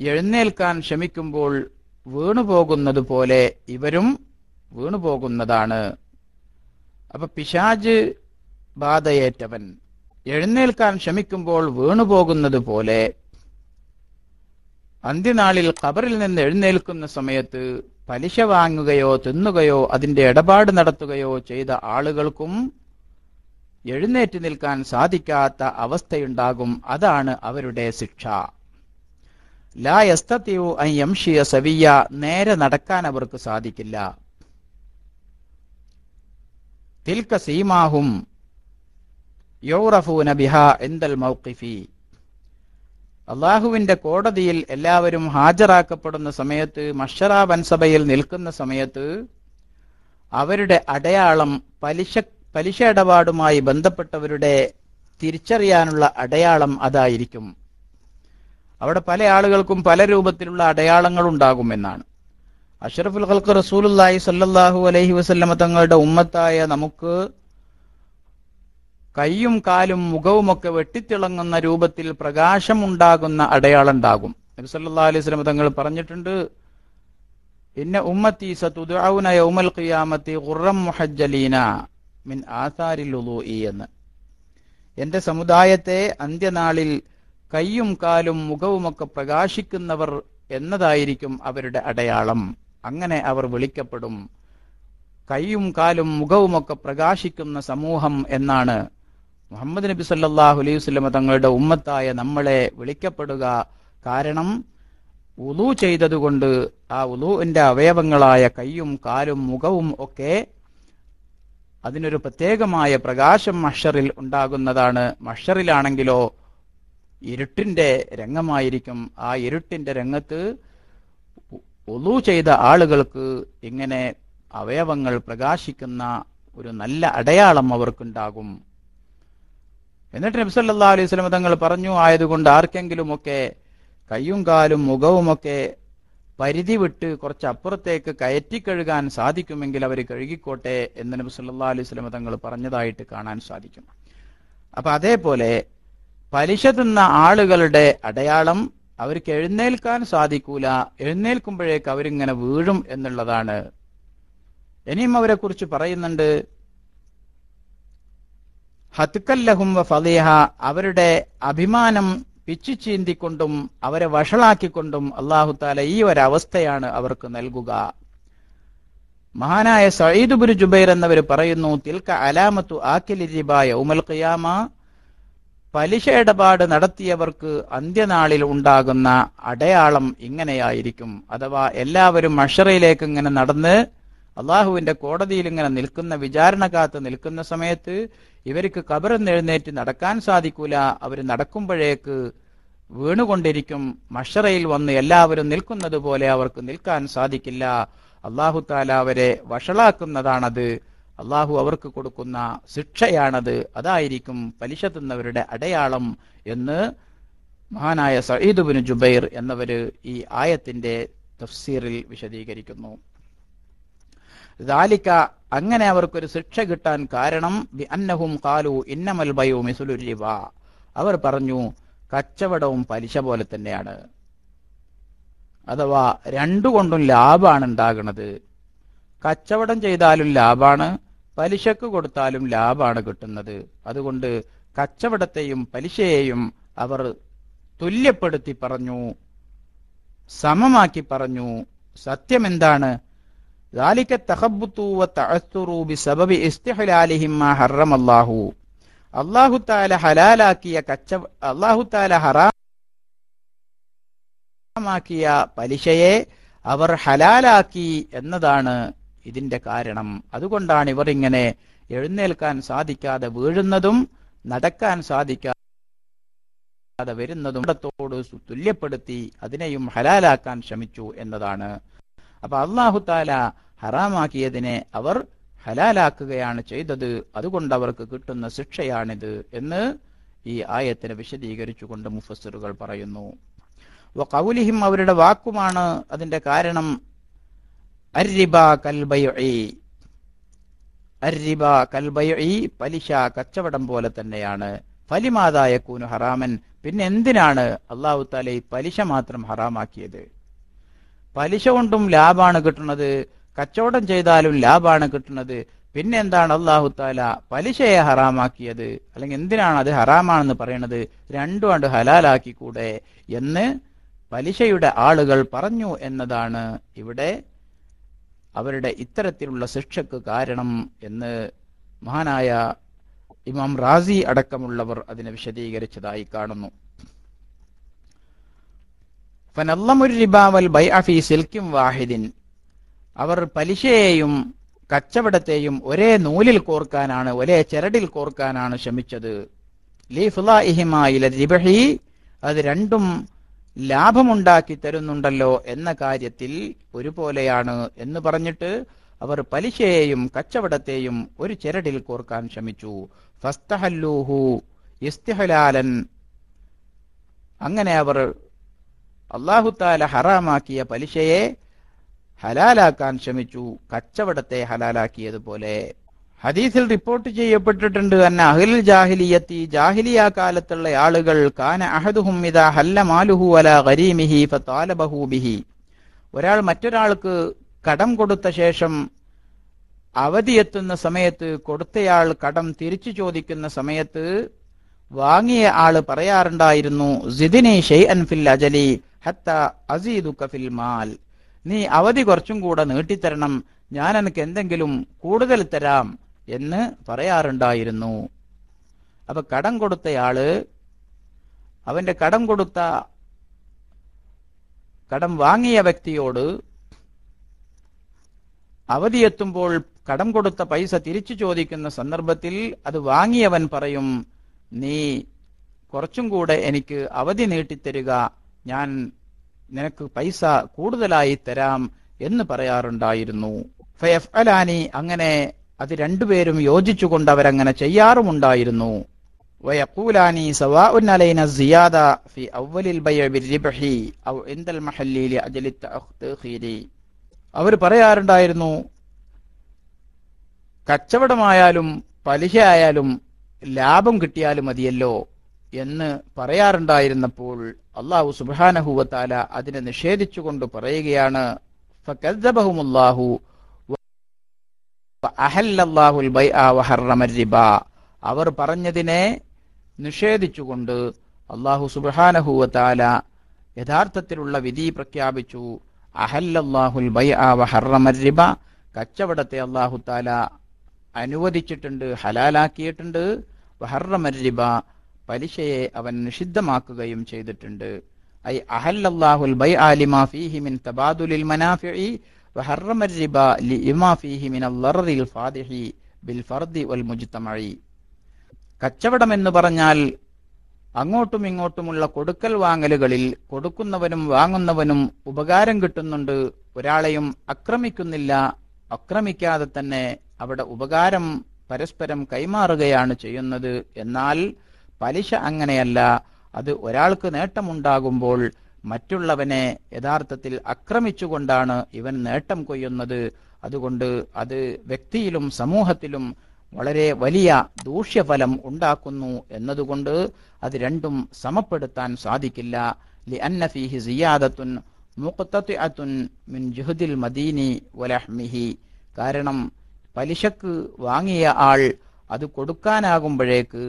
എഴുന്നേൽക്കാൻ ശ്രമിക്കുമ്പോൾ വീണുപോകുന്നത് പോലെ ഇവരും വീണുപോകുന്നതാണ്. അപ്പൊ പിശാജ് ബാധയേറ്റവൻ. എഴുന്നേൽക്കാൻ ശ്രമിക്കുമ്പോൾ വീണുപോകുന്നത് പോലെ അന്ത്യനാളിൽ ഖബറിൽ നിന്ന് എഴുന്നേൽക്കുന്ന സമയത്ത് പലിശ വാങ്ങുകയോ തിന്നുകയോ അതിന്റെ ഇടപാട് നടത്തുകയോ ചെയ്ത ആളുകൾക്കും എഴുന്നേറ്റ് നിൽക്കാൻ സാധിക്കാത്ത അവസ്ഥയുണ്ടാകും. അതാണ് അവരുടെ ശിക്ഷ. ലാ യസ്തത്തിയു അൻ യംഷിയ സവിയ. നേരെ നടക്കാൻ അവർക്ക് സാധിക്കില്ല. തിൽക്ക സീമാഹും യൗറഫൂന ബിഹ എന്തൽ മൗഖിഫി. അള്ളാഹുവിന്റെ കോടതിയിൽ എല്ലാവരും ഹാജരാക്കപ്പെടുന്ന സമയത്ത് മഷറാ വൻസഭയിൽ നിൽക്കുന്ന സമയത്ത് അവരുടെ അടയാളം പലിശ പലിശ ഇടപാടുമായി ബന്ധപ്പെട്ടവരുടെ തിരിച്ചറിയാനുള്ള അടയാളം അതായിരിക്കും. അവിടെ പല ആളുകൾക്കും പല രൂപത്തിലുള്ള അടയാളങ്ങൾ ഉണ്ടാകുമെന്നാണ് അഷറഫുൽ ഖൽക്ക് റസൂലുല്ലാഹി സല്ലാഹു അലൈഹി വസല്ലമ തങ്ങളുടെ ഉമ്മത്തായ നമുക്ക് കൈയും കാലും മുഖവുമൊക്കെ വെട്ടിത്തിളങ്ങുന്ന രൂപത്തിൽ പ്രകാശമുണ്ടാകുന്ന ഉണ്ടാകുന്ന അടയാളം ഉണ്ടാകും നബി സല്ലല്ലാഹു അലൈഹി സ്വലം തങ്ങൾ പറഞ്ഞിട്ടുണ്ട് ഇന്ന ഉമ്മത്തി സതുദഊന യൗമൽ ഖിയാമത്തി മിൻ ആസാരിൽ എന്ന്. എന്റെ സമുദായത്തെ അന്ത്യനാളിൽ കൈയും കാലും മുഖവുമൊക്കെ പ്രകാശിക്കുന്നവർ എന്നതായിരിക്കും അവരുടെ അടയാളം. അങ്ങനെ അവർ വിളിക്കപ്പെടും. കൈയും കാലും മുഖവുമൊക്കെ പ്രകാശിക്കുന്ന സമൂഹം എന്നാണ് മുഹമ്മദ് നബി സല്ലാഹു അലൈഹി വസല്ലമ തങ്ങളുടെ ഉമ്മത്തായ നമ്മളെ വിളിക്കപ്പെടുക കാരണം ഉലു ചെയ്തതുകൊണ്ട് ആ ഉലുവിന്റെ അവയവങ്ങളായ കൈയും കാലും മുഖവും ഒക്കെ അതിനൊരു പ്രത്യേകമായ പ്രകാശം മഷറിൽ ഉണ്ടാകുന്നതാണ്. മഷറിലാണെങ്കിലോ ഇരുട്ടിന്റെ രംഗമായിരിക്കും. ആ ഇരുട്ടിന്റെ രംഗത്ത് ഒലു ചെയ്ത ആളുകൾക്ക് ഇങ്ങനെ അവയവങ്ങൾ പ്രകാശിക്കുന്ന ഒരു നല്ല അടയാളം അവർക്കുണ്ടാകും. എന്നിട്ട് നബ്സല്ലാ അലൈഹി സ്വലം തങ്ങൾ പറഞ്ഞു ആയതുകൊണ്ട് ആർക്കെങ്കിലുമൊക്കെ കയ്യും കാലും മുഖവുമൊക്കെ പരിധി വിട്ട് കുറച്ച് അപ്പുറത്തേക്ക് കയറ്റി കഴുകാൻ സാധിക്കുമെങ്കിൽ അവർ കഴുകിക്കോട്ടെ എന്ന് നബി സല്ലാ അലൈഹി സ്വലം തങ്ങൾ പറഞ്ഞതായിട്ട് കാണാൻ സാധിക്കും. അപ്പൊ അതേപോലെ പലിശ തിന്ന ആളുകളുടെ അടയാളം അവർക്ക് എഴുന്നേൽക്കാൻ സാധിക്കൂല എഴുന്നേൽക്കുമ്പോഴേക്ക് അവരിങ്ങനെ വീഴും എന്നുള്ളതാണ്. ഇനിയും അവരെ കുറിച്ച് പറയുന്നുണ്ട് ഹത്തുക്കല്ലഹും ഫതേഹ അവരുടെ അഭിമാനം പിച്ചു ചീന്തിക്കൊണ്ടും അവരെ വഷളാക്കിക്കൊണ്ടും അള്ളാഹുത്താല ഈ ഒരവസ്ഥയാണ് അവർക്ക് നൽകുക. മഹാനായ സയ്യിദ് ബുരു ജുബൈർ എന്നവർ പറയുന്നു തിൽക്ക അലാമത്തു ആക്കിലിരിബായ ഉമൽ ഖിയാമ. പലിശ ഇടപാട് നടത്തിയവർക്ക് അന്ത്യനാളിൽ ഉണ്ടാകുന്ന അടയാളം ഇങ്ങനെയായിരിക്കും. അഥവാ എല്ലാവരും മഷറയിലേക്ക് ഇങ്ങനെ നടന്ന് അള്ളാഹുവിന്റെ കോടതിയിൽ ഇങ്ങനെ നിൽക്കുന്ന വിചാരണ കാത്ത് നിൽക്കുന്ന സമയത്ത് ഇവർക്ക് കബറ് എഴുന്നേറ്റ് നടക്കാൻ സാധിക്കൂല. അവർ നടക്കുമ്പോഴേക്ക് വീണുകൊണ്ടിരിക്കും. മഷറയിൽ വന്ന് എല്ലാവരും നിൽക്കുന്നത് പോലെ അവർക്ക് നിൽക്കാൻ സാധിക്കില്ല. അള്ളാഹു താല അവരെ വഷളാക്കുന്നതാണത്. അള്ളാഹു അവർക്ക് കൊടുക്കുന്ന ശിക്ഷയാണത്. അതായിരിക്കും പലിശ തിന്നവരുടെ അടയാളം എന്ന് മഹാനായ സയ്യിദ് ബിൻ ജുബൈർ എന്നവര് ഈ ആയത്തിന്റെ തഫ്സീറിൽ വിശദീകരിക്കുന്നു. ദാലിക്ക അങ്ങനെ അവർക്കൊരു ശിക്ഷ കിട്ടാൻ കാരണം ബി അന്നഹും കാലു ഇന്നമൽ ബയോ മിസുലുരിവ അവർ പറഞ്ഞു കച്ചവടവും പലിശ പോലെ തന്നെയാണ്. അഥവാ രണ്ടുകൊണ്ടും ലാഭാണ് ഉണ്ടാകുന്നത് കച്ചവടം ചെയ്താലും ലാഭാണ് പലിശക്ക് കൊടുത്താലും ലാഭാണ് കിട്ടുന്നത്. അതുകൊണ്ട് കച്ചവടത്തെയും പലിശയെയും അവർ തുല്യപ്പെടുത്തി പറഞ്ഞു സമമാക്കി പറഞ്ഞു സത്യം അള്ളാഹുത്താല ഹലാലാക്കിയ കച്ച അള്ളാഹുത്താല ഹറാമാക്കിയ പലിശയെ അവർ ഹലാലാക്കി എന്നതാണ് ഇതിന്റെ കാരണം. അതുകൊണ്ടാണ് ഇവർ ഇങ്ങനെ എഴുന്നേൽക്കാൻ സാധിക്കാതെ വീഴുന്നതും നടക്കാൻ സാധിക്കാതെ വരുന്നതും തുല്യപ്പെടുത്തി അതിനെയും ഹലാലാക്കാൻ ശ്രമിച്ചു എന്നതാണ്. അപ്പൊ അള്ളാഹു താല ഹറാമാക്കിയതിനെ അവർ ഹലാലാക്കുകയാണ് ചെയ്തത്. അതുകൊണ്ട് അവർക്ക് കിട്ടുന്ന ശിക്ഷയാണിത് എന്ന് ഈ ആയത്തിനെ വിശദീകരിച്ചുകൊണ്ട് മുഫസ്സിറുകൾ പറയുന്നു. കൗലിഹിം അവരുടെ വാക്കുമാണ് അതിന്റെ കാരണം പലിശ കച്ചവടം പോലെ തന്നെയാണ്. ഫലിമാതായ കൂനു ഹറാമൻ. പിന്നെ എന്തിനാണ് അള്ളാഹു താല ഈ പലിശ മാത്രം ഹറാമാക്കിയത്? പലിശ കൊണ്ടും ലാഭാണ് കിട്ടുന്നത്. കച്ചവടം ചെയ്താലും ലാഭാണ് കിട്ടുന്നത്. പിന്നെ എന്താണ് അള്ളാഹു താല പലിശയെ ഹറാമാക്കിയത്? അല്ലെങ്കിൽ എന്തിനാണ് അത് ഹറാമാണെന്ന് പറയുന്നത് രണ്ടും ആണ്ട് ഹലാലാക്കി കൂടെ എന്ന് പലിശയുടെ ആളുകൾ പറഞ്ഞു എന്നതാണ് ഇവിടെ അവരുടെ ഇത്തരത്തിലുള്ള ശിക്ഷക്ക് കാരണം എന്ന് മഹാനായ ഇമാം റാസി അടക്കമുള്ളവർ അതിനെ വിശദീകരിച്ചതായി കാണുന്നു. സിൽക്കും വാഹിദിൻ. അവർ പലിശയെയും കച്ചവടത്തെയും ഒരേ നൂലിൽ കോർക്കാനാണ് ഒരേ ചരടിൽ കോർക്കാനാണ് ശ്രമിച്ചത്. അത് രണ്ടും ലാഭമുണ്ടാക്കി തരുന്നുണ്ടല്ലോ എന്ന കാര്യത്തിൽ ഒരുപോലെയാണ് എന്ന് പറഞ്ഞിട്ട് അവർ പലിശയെയും കച്ചവടത്തെയും ഒരു ചരടിൽ കോർക്കാൻ ശ്രമിച്ചു. ഇസ്തിഹലാലൻ. അങ്ങനെ അവർ അള്ളാഹുത്താല ഹറാമാക്കിയ പലിശയെ ഹലാലാക്കാൻ ശ്രമിച്ചു. കച്ചവടത്തെ ഹലാലാക്കിയതുപോലെ. ഹദീസിൽ റിപ്പോർട്ട് ചെയ്യപ്പെട്ടിട്ടുണ്ട് തന്നെ അഹിൽ ജാഹിലിയത്തി ജാഹിലിയ കാലത്തുള്ള ആളുകൾ കാന അഹദുഹും ഇദാ ഹല്ല മാലുഹു ഗരീമിഹി ഒരാൾ മറ്റൊരാൾക്ക് കടം കൊടുത്ത ശേഷം അവധിയെത്തുന്ന സമയത്ത് കൊടുത്തയാൾ കടം തിരിച്ചു ചോദിക്കുന്ന സമയത്ത് വാങ്ങിയ ആൾ പറയാറുണ്ടായിരുന്നു സിദിനി ഫിൽ അജലി അസീദുക ഫിൽ മാൽ. നീ അവധി കുറച്ചും കൂടെ നീട്ടിത്തരണം ഞാൻ എനിക്ക് എന്തെങ്കിലും കൂടുതൽ തരാം എന്ന് പറയാറുണ്ടായിരുന്നു. അപ്പൊ കടം കൊടുത്തയാൾ അവന്റെ കടം കൊടുത്ത കടം വാങ്ങിയ വ്യക്തിയോട് അവധിയെത്തുമ്പോൾ കടം കൊടുത്ത പൈസ തിരിച്ചു ചോദിക്കുന്ന സന്ദർഭത്തിൽ അത് വാങ്ങിയവൻ പറയും നീ കുറച്ചും കൂടെ എനിക്ക് അവധി നീട്ടിത്തരിക. ഞാൻ നിനക്ക് പൈസ കൂടുതലായി തരാം എന്ന് പറയാറുണ്ടായിരുന്നു. ഫയഫ് അലാനി അങ്ങനെ അത് രണ്ടുപേരും യോജിച്ചുകൊണ്ട് അവരങ്ങനെ ചെയ്യാറുമുണ്ടായിരുന്നു. വയക്കൂലാനി സവാഉൻ സിയാദ ഫി അവലിൽ ബിർരിബ്ഹി ഔ ഇന്ദൽ മഹല്ലി ലിഅജലി അവർ പറയാറുണ്ടായിരുന്നു കച്ചവടമായാലും പലിശ ആയാലും ലാഭം കിട്ടിയാലും മതിയല്ലോ എന്ന് പറയാറുണ്ടായിരുന്നപ്പോൾ അള്ളാഹു സുബാനഹുവത്താല അതിനെ നിഷേധിച്ചുകൊണ്ട് പറയുകയാണ് റിബ അവർ പറഞ്ഞതിനെ നിഷേധിച്ചുകൊണ്ട് അള്ളാഹു സുബാനഹുവത്താല യഥാർത്ഥത്തിലുള്ള വിധി പ്രഖ്യാപിച്ചു അഹല്ലല്ലാഹുൽ ബൈഅ വഹറമ റിബ കച്ചവടത്തെ അള്ളാഹു താല അനുവദിച്ചിട്ടുണ്ട് ഹലാലാക്കിയിട്ടുണ്ട്. വഹറമ റിബ പലിശയെ അവൻ നിഷിദ്ധമാക്കുകയും ചെയ്തിട്ടുണ്ട്. ഐ അഹല്ലാഹുൽ ബൈ ആലിമാ ഫീഹി മിൻ തബാദുലിൽ മനാഫിഇ ലിമാ ഫീഹി മിൻ അല്ലറിൽ ഫാദിഹി ബിൽ ഫർദി വൽ മുജ്തമഇ കച്ചവടം എന്ന് പറഞ്ഞാൽ അങ്ങോട്ടും ഇങ്ങോട്ടുമുള്ള കൊടുക്കൽ വാങ്ങലുകളിൽ കൊടുക്കുന്നവനും വാങ്ങുന്നവനും ഉപകാരം കിട്ടുന്നുണ്ട്. ഒരാളെയും അക്രമിക്കുന്നില്ല അക്രമിക്കാതെ തന്നെ അവിടെ ഉപകാരം പരസ്പരം കൈമാറുകയാണ് ചെയ്യുന്നത്. എന്നാൽ പലിശ അങ്ങനെയല്ല. അത് ഒരാൾക്ക് നേട്ടമുണ്ടാകുമ്പോൾ മറ്റുള്ളവനെ യഥാർത്ഥത്തിൽ ആക്രമിച്ചുകൊണ്ടാണ് ഇവൻ നേട്ടം കൊയ്യുന്നത്. അതുകൊണ്ട് അത് വ്യക്തിയിലും സമൂഹത്തിലും വളരെ വലിയ ദൂഷ്യഫലം ഉണ്ടാക്കുന്നു എന്നതുകൊണ്ട് അത് രണ്ടും സമപ്പെടുത്താൻ സാധിക്കില്ല. വലഹ്മിഹി. കാരണം പലിശക്ക് വാങ്ങിയ ആൾ അത് കൊടുക്കാനാകുമ്പോഴേക്ക്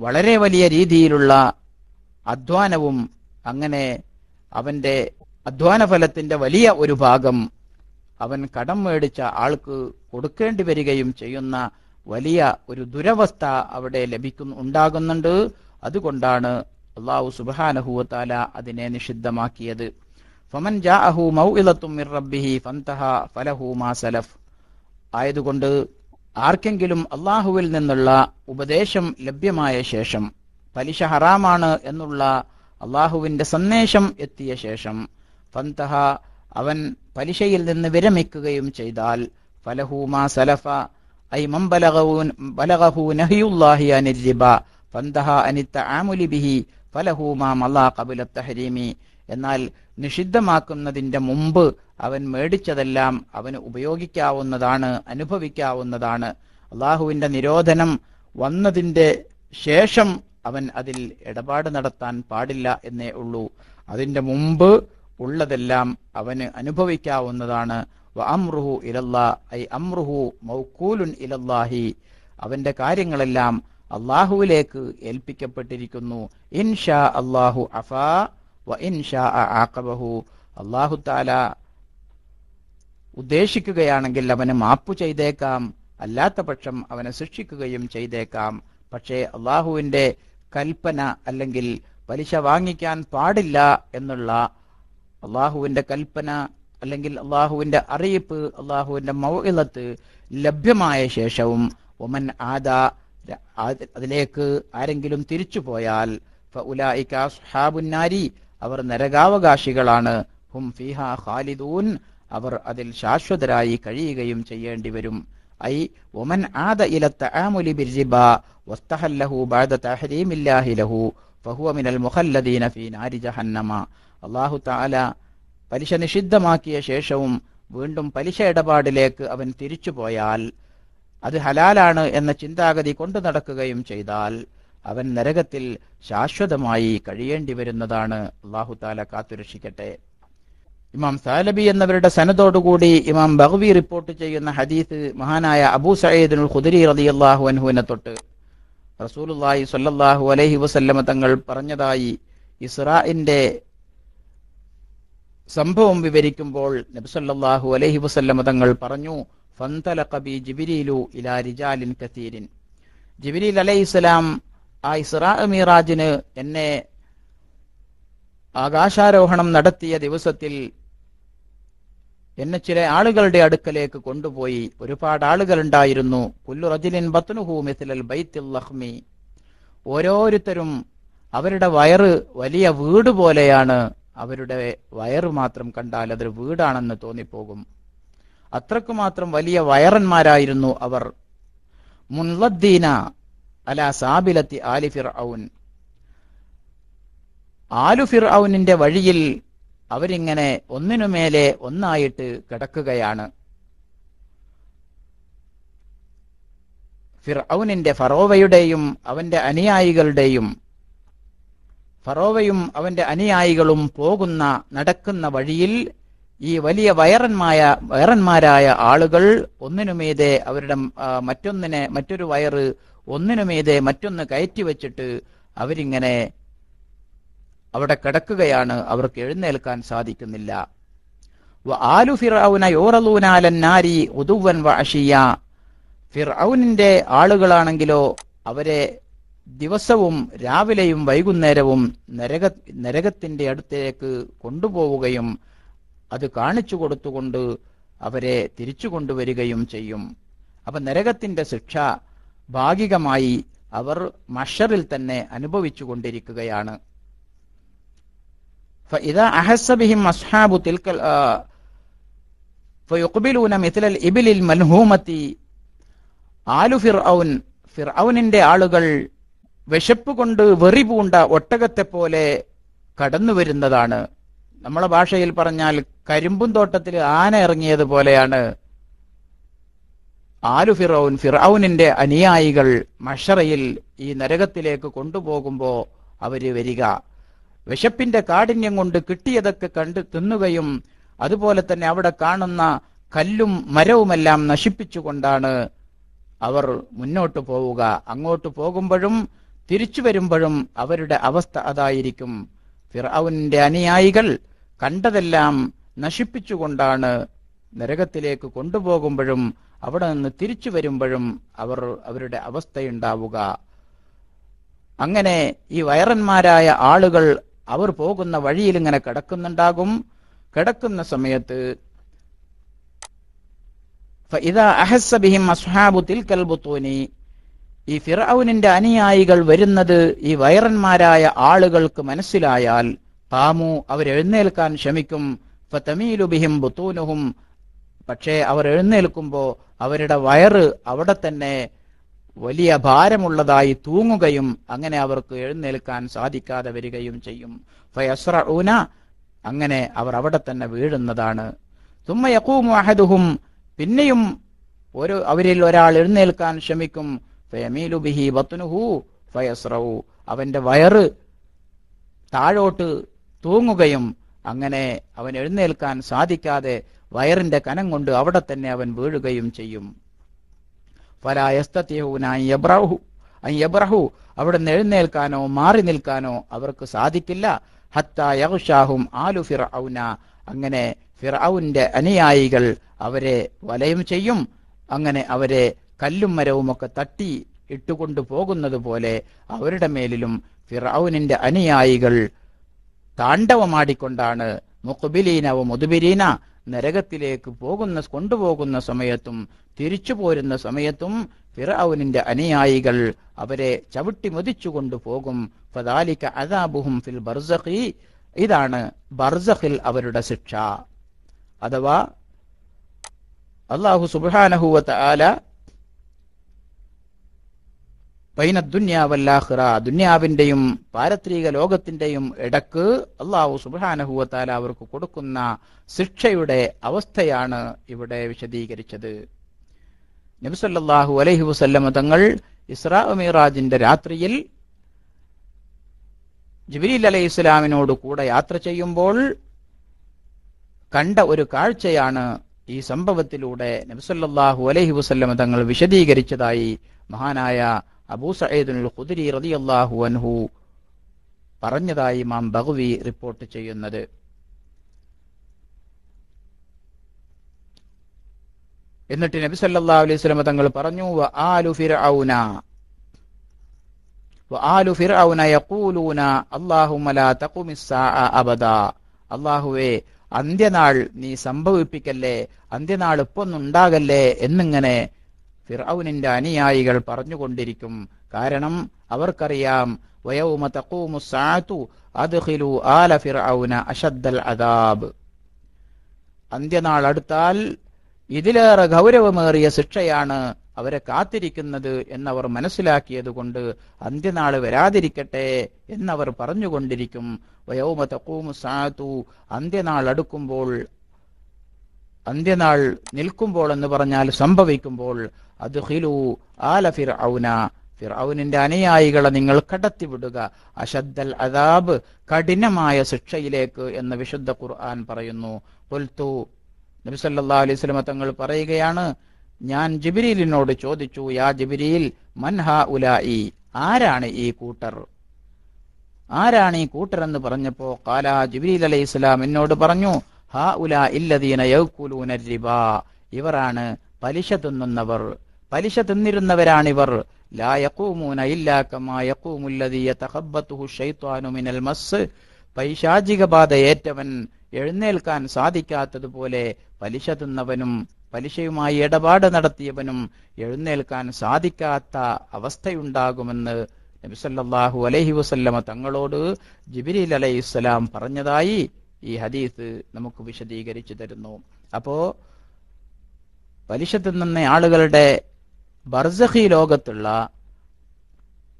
വളരെ വലിയ രീതിയിലുള്ള അധ്വാനവും അങ്ങനെ അവന്റെ അധ്വാന ഫലത്തിന്റെ വലിയ ഒരു ഭാഗം അവൻ കടം മേടിച്ച ആൾക്ക് കൊടുക്കേണ്ടി വരികയും ചെയ്യുന്ന വലിയ ഒരു ദുരവസ്ഥ അവിടെ ലഭിക്കുന്നു ഉണ്ടാകുന്നുണ്ട്. അതുകൊണ്ടാണ് അള്ളാഹു സുബാനഹുവത്താല അതിനെ നിഷിദ്ധമാക്കിയത്. ഫമൻ ജാഅഹു മൗഇലത്തും മിർ റബ്ബിഹി ഫന്തഹ ഫലഹു മാ സലഫ്. ആയതുകൊണ്ട് ആർക്കെങ്കിലും അള്ളാഹുവിൽ നിന്നുള്ള ഉപദേശം ലഭ്യമായ ശേഷം പലിശ ഹറാമാണ് എന്നുള്ള അള്ളാഹുവിന്റെ സന്ദേശം എത്തിയ ശേഷം ഫന്തഹ അവൻ പലിശയിൽ നിന്ന് വിരമിക്കുകയും ചെയ്താൽ ഫലഹൂമാ സലഫ ഐ മംബലഹു നഹിയുല്ലാഹി ഫന്തഹ അനിത്ത ഫലഹൂമാ മല്ലാ കബുല എന്നാൽ നിഷിദ്ധമാക്കുന്നതിന്റെ മുമ്പ് അവൻ മേടിച്ചതെല്ലാം അവന് ഉപയോഗിക്കാവുന്നതാണ് അനുഭവിക്കാവുന്നതാണ്. അള്ളാഹുവിന്റെ നിരോധനം വന്നതിന്റെ ശേഷം അവൻ അതിൽ ഇടപാട് നടത്താൻ പാടില്ല എന്നേ ഉള്ളൂ. അതിന്റെ മുമ്പ് ഉള്ളതെല്ലാം അവന് അനുഭവിക്കാവുന്നതാണ്. അമ്രുഹു ഇലല്ലാ ഐ അമ്രുഹു മൗക്കൂലുൻ ഇലല്ലാഹി. അവന്റെ കാര്യങ്ങളെല്ലാം അള്ളാഹുവിലേക്ക് ഏൽപ്പിക്കപ്പെട്ടിരിക്കുന്നു. ഇൻഷാ അള്ളാഹു അഫാ. ആക്കബഹു അള്ളാഹു താല ഉദ്ദേശിക്കുകയാണെങ്കിൽ അവന് മാപ്പു ചെയ്തേക്കാം. അല്ലാത്ത പക്ഷം അവനെ ശിക്ഷിക്കുകയും ചെയ്തേക്കാം. പക്ഷേ അള്ളാഹുവിന്റെ കൽപ്പന അല്ലെങ്കിൽ പലിശ വാങ്ങിക്കാൻ പാടില്ല എന്നുള്ള അള്ളാഹുവിന്റെ കൽപ്പന അല്ലെങ്കിൽ അള്ളാഹുവിന്റെ അറിയിപ്പ് അള്ളാഹുവിന്റെ മൗഇലത്ത് ലഭ്യമായ ശേഷവും ഒമൻ ആദ അതിലേക്ക് ആരെങ്കിലും തിരിച്ചു പോയാൽ അവർ നരകാവകാശികളാണ്. ഹും ഫിഹ ഖാലിദൂൻ. അവർ അതിൽ ശാശ്വതരായി കഴിയുകയും ചെയ്യേണ്ടി വരും. ഐ ഒമൻ ആദ ഇല തആമുലി ബിർരിബ വസ്തഹല്ലഹു ബാദ തഹരീമില്ലാഹിലഹു ഫഹുവ മിനൽ മുഖല്ലദീന ഫീ നാരി ജഹന്നമ. അല്ലാഹു തആല പലിശ നിഷിദ്ധമാക്കിയ ശേഷവും വീണ്ടും പലിശ ഇടപാടിലേക്ക് അവൻ തിരിച്ചുപോയാൽ അത് ഹലാലാണ് എന്ന ചിന്താഗതി കൊണ്ടു നടക്കുകയും ചെയ്താൽ അവൻ നരകത്തിൽ ശാശ്വതമായി കഴിയേണ്ടി വരുന്നതാണ്. അള്ളാഹു താല കാത്തുരക്ഷിക്കട്ടെ ഇമാം സാലബി എന്നവരുടെ സനതോടുകൂടി ഇമാം ബഹ്വി റിപ്പോർട്ട് ചെയ്യുന്ന ഹദീസ് മഹാനായ അബൂ സയ്യിദുൽ ഖുദരി റളിയല്ലാഹു അൻഹുവിനെ തൊട്ട്. റസൂലുള്ളാഹി സല്ലാഹു അലൈഹി വസല്ലമ തങ്ങൾ പറഞ്ഞതായി ഇസ്രാഇന്റെ സംഭവം വിവരിക്കുമ്പോൾ നബ്സല്ലാഹു അലൈഹി വസല്ലമ തങ്ങൾ പറഞ്ഞു ഫന്തല കബി ജിബിരിലു ഇലാ റിജാലിൻ കസീരിൻ. ജിബിരിൽ അലൈഹിസ്സലാം ആ ഇസ്രാ മീറാജിന് എന്നെ ആകാശാരോഹണം നടത്തിയ ദിവസത്തിൽ എന്നെ ചില ആളുകളുടെ അടുക്കലേക്ക് കൊണ്ടുപോയി. ഒരുപാട് ആളുകൾ ഉണ്ടായിരുന്നു കുല്ലു റജിലിൻ ബൈത്തിൽ ലഹ്മി. ഓരോരുത്തരും അവരുടെ വയറ് വലിയ വീട് പോലെയാണ്. അവരുടെ വയറ് മാത്രം കണ്ടാൽ അതൊരു വീടാണെന്ന് തോന്നിപ്പോകും. അത്രക്കു മാത്രം വലിയ വയറന്മാരായിരുന്നു അവർ. മുൻലദ്ദീന അല ആലി ആലു ഫിർഔനിന്റെ വഴിയിൽ അവരിങ്ങനെ ഒന്നിനുമേലെ ഒന്നായിട്ട് കിടക്കുകയാണ്. ഫിർഔനിന്റെ ഫറോവയുടെയും അവന്റെ അനുയായികളുടെയും ഫറോവയും അവന്റെ അനുയായികളും പോകുന്ന നടക്കുന്ന വഴിയിൽ ഈ വലിയ വയറന്മായ വയറന്മാരായ ആളുകൾ ഒന്നിനുമീതെ അവരുടെ മറ്റൊന്നിനെ മറ്റൊരു വയറ് ഒന്നിനുമീതെ മറ്റൊന്ന് കയറ്റി വെച്ചിട്ട് അവരിങ്ങനെ അവിടെ കിടക്കുകയാണ്. അവർക്ക് എഴുന്നേൽക്കാൻ സാധിക്കുന്നില്ല. ആലു ഫിറൌന യോറലൂനാലന്നാരി ഉദുവൻ വാഷിയ ഫിർഔനിന്റെ ആളുകളാണെങ്കിലോ അവരെ ദിവസവും രാവിലെയും വൈകുന്നേരവും നരക നരകത്തിന്റെ അടുത്തേക്ക് കൊണ്ടുപോവുകയും അത് കാണിച്ചു കൊടുത്തുകൊണ്ട് അവരെ തിരിച്ചു കൊണ്ടുവരികയും ചെയ്യും അപ്പൊ നരകത്തിന്റെ ശിക്ഷ ഭാഗികമായി അവർ മഷറിൽ തന്നെ അനുഭവിച്ചു കൊണ്ടിരിക്കുകയാണ് فإذا أحس بهم أصحاب تلك ال- آه، فيقبلون مثل الإبل الملهومة ആലു ഫിർഔൻ ഫിർഔനിന്റെ ആളുകൾ വിശപ്പ് കൊണ്ട് വെറി പൂണ്ട ഒട്ടകത്തെ പോലെ കടന്നു വരുന്നതാണ് നമ്മളെ ഭാഷയിൽ പറഞ്ഞാൽ കരിമ്പും തോട്ടത്തിൽ ആന ഇറങ്ങിയതുപോലെയാണ് ആലു ഫിറൌൻ ഫിറൌനിന്റെ അനുയായികൾ മഷറയിൽ ഈ നരകത്തിലേക്ക് കൊണ്ടുപോകുമ്പോൾ അവർ വരിക. വിശപ്പിന്റെ കാഠിന്യം കൊണ്ട് കിട്ടിയതൊക്കെ കണ്ട് തിന്നുകയും അതുപോലെ തന്നെ അവിടെ കാണുന്ന കല്ലും മരവുമെല്ലാം നശിപ്പിച്ചുകൊണ്ടാണ് അവർ മുന്നോട്ട് പോവുക. അങ്ങോട്ട് പോകുമ്പോഴും തിരിച്ചു വരുമ്പോഴും അവരുടെ അവസ്ഥ അതായിരിക്കും. ഫിറൌനിന്റെ അനുയായികൾ കണ്ടതെല്ലാം നശിപ്പിച്ചുകൊണ്ടാണ് നരകത്തിലേക്ക് കൊണ്ടുപോകുമ്പോഴും അവിടെ നിന്ന് തിരിച്ചു വരുമ്പോഴും അവർ അവരുടെ അവസ്ഥയുണ്ടാവുക. അങ്ങനെ ഈ വയറന്മാരായ ആളുകൾ അവർ പോകുന്ന വഴിയിൽ ഇങ്ങനെ കിടക്കുന്നുണ്ടാകും. കിടക്കുന്ന സമയത്ത് ഈ ഫിറൌനിന്റെ അനുയായികൾ വരുന്നത് ഈ വയറന്മാരായ ആളുകൾക്ക് മനസ്സിലായാൽ പാമു അവരെഴുന്നേൽക്കാൻ ശ്രമിക്കും ഫതമീലു ബിഹിം ബുത്തൂനുഹും. പക്ഷേ അവർ എഴുന്നേൽക്കുമ്പോൾ അവരുടെ വയറ് അവിടെ തന്നെ വലിയ ഭാരമുള്ളതായി തൂങ്ങുകയും അങ്ങനെ അവർക്ക് എഴുന്നേൽക്കാൻ സാധിക്കാതെ വരികയും ചെയ്യും. ഫയസ്റഊന. അങ്ങനെ അവർ അവിടെ തന്നെ വീഴുന്നതാണ്. തുമ്മ യഖൂമു അഹദുഹും. പിന്നെയും ഒരു അവരിൽ ഒരാൾ എഴുന്നേൽക്കാൻ ശ്രമിക്കും ഫയമീലു ബിഹി ബത്നുഹു ഫയസ്റഉ അവന്റെ വയറ് താഴോട്ട് തൂങ്ങുകയും അങ്ങനെ അവൻ എഴുന്നേൽക്കാൻ സാധിക്കാതെ വയറിന്റെ കനം കൊണ്ട് അവിടെ തന്നെ അവൻ വീഴുകയും ചെയ്യും. ഫലായസ്തൂന അയ്യബ്രഹു നിന്ന് എഴുന്നേൽക്കാനോ മാറി നിൽക്കാനോ അവർക്ക് സാധിക്കില്ല. ഹത്തായും ആലു ഫിർ ഔന അങ്ങനെ ഫിറൌന്റെ അനുയായികൾ അവരെ വലയം ചെയ്യും. അങ്ങനെ അവരെ കല്ലും മരവും ഒക്കെ തട്ടി ഇട്ടുകൊണ്ടു പോകുന്നത് പോലെ അവരുടെ മേലിലും ഫിറൌനിന്റെ അനുയായികൾ താണ്ഡവമാടിക്കൊണ്ടാണ് മുഖബിലീന മുതുബിലീന നരകത്തിലേക്ക് പോകുന്ന കൊണ്ടുപോകുന്ന സമയത്തും തിരിച്ചു പോരുന്ന സമയത്തും ഫിറൌനിന്റെ അനുയായികൾ അവരെ ചവിട്ടി മതിച്ചു കൊണ്ടുപോകും. ഫദാലിക അദാബുഹും ഫിൽ ബർസഖി. ഇതാണ് ബർസഖിൽ അവരുടെ ശിക്ഷ. അഥവാ അള്ളാഹു സുബാനഹുവത്ത് ആല ദുന്യാവിന്റെയും പാരത്രിക ലോകത്തിന്റെയും ഇടയ്ക്ക് അള്ളാഹു സുബാനഹുവത്താല അവർക്ക് കൊടുക്കുന്ന ശിക്ഷയുടെ അവസ്ഥയാണ് ഇവിടെ വിശദീകരിച്ചത്. നബിസല്ലാഹു അലൈഹി വസല്ലമ തങ്ങൾ ഇസ്രാ മീറാജിന്റെ രാത്രിയിൽ ജിബിരിൽ അലൈഹി ഇസ്ലാമിനോട് കൂടെ യാത്ര ചെയ്യുമ്പോൾ കണ്ട ഒരു കാഴ്ചയാണ് ഈ സംഭവത്തിലൂടെ നബിസല്ലാഹു അലൈഹി വസല്ലമ തങ്ങൾ വിശദീകരിച്ചതായി മഹാനായ അബൂ സയ്യിദുൽ ഖുദരി റളിയല്ലാഹു അൻഹു പറഞ്ഞതായി മാം ബഹുവി റിപ്പോർട്ട് ചെയ്യുന്നത്. എന്നിട്ട് നബി സല്ലാ അലൈഹി സ്വലമ തങ്ങൾ പറഞ്ഞു ആലു ആലു സാഅ അല്ലാഹുവേ അന്ത്യനാൾ നീ സംഭവിപ്പിക്കല്ലേ അന്ത്യനാൾ ഇപ്പൊന്നുണ്ടാകല്ലേ എന്നിങ്ങനെ ഫിർഔനിന്റെ അനുയായികൾ പറഞ്ഞുകൊണ്ടിരിക്കും. കാരണം അവർക്കറിയാം ആല ഫിർഔന അദാബ്. അന്ത്യനാൾ അടുത്താൽ ഇതിലേറെ ഗൗരവമേറിയ ശിക്ഷയാണ് അവരെ കാത്തിരിക്കുന്നത് എന്നവർ മനസ്സിലാക്കിയതുകൊണ്ട് അന്ത്യനാൾ വരാതിരിക്കട്ടെ എന്നവർ പറഞ്ഞുകൊണ്ടിരിക്കും. വയോമതക്കൂമു സാത്തു അന്ത്യനാൾ അടുക്കുമ്പോൾ അന്ത്യനാൾ നിൽക്കുമ്പോൾ എന്ന് പറഞ്ഞാൽ സംഭവിക്കുമ്പോൾ അത് ഹിലു ആല ഫിർ ഫിർഔന. ഫിർഔനിന്റെ അനുയായികളെ നിങ്ങൾ കടത്തിവിടുക. അശദ്ദൽ അദാബ് കഠിനമായ ശിക്ഷയിലേക്ക് എന്ന് വിശുദ്ധ ഖുർആൻ പറയുന്നു. പുൽത്തു നബിസല്ലാ അലൈഹി തങ്ങൾ പറയുകയാണ് ഞാൻ ജിബിരിലിനോട് ചോദിച്ചു യാ ജിബിരിയിൽ മൻഹ ഉലായി ആരാണ് ഈ കൂട്ടർ? ആരാണ് ഈ കൂട്ടർ? എന്ന് പറഞ്ഞപ്പോ കാല ജിബിരിൽ അലൈഹി ഇസ്ലാം എന്നോട് പറഞ്ഞു റിബാ ഇവരാണ് പലിശ തിന്നുന്നവർ. പലിശ തിന്നിരുന്നവരാണിവർ. ലാ ഇല്ലാ കമാ ശൈത്വാനു മിനൽ മസ്. പൈശാചിക ബാധ ഏറ്റവൻ എഴുന്നേൽക്കാൻ സാധിക്കാത്തതുപോലെ പലിശ തിന്നവനും പലിശയുമായി ഇടപാട് നടത്തിയവനും എഴുന്നേൽക്കാൻ സാധിക്കാത്ത അവസ്ഥയുണ്ടാകുമെന്ന് നബിസല്ലാഹു അലഹി വസല്ലമ തങ്ങളോട് ജിബിരിൽ അലൈഹിസ്സലാം പറഞ്ഞതായി ഈ ഹദീസ് നമുക്ക് വിശദീകരിച്ചു തരുന്നു. അപ്പോ പലിശത്തിൽ തിന്നുന്ന ആളുകളുടെ ബർസഹി ലോകത്തുള്ള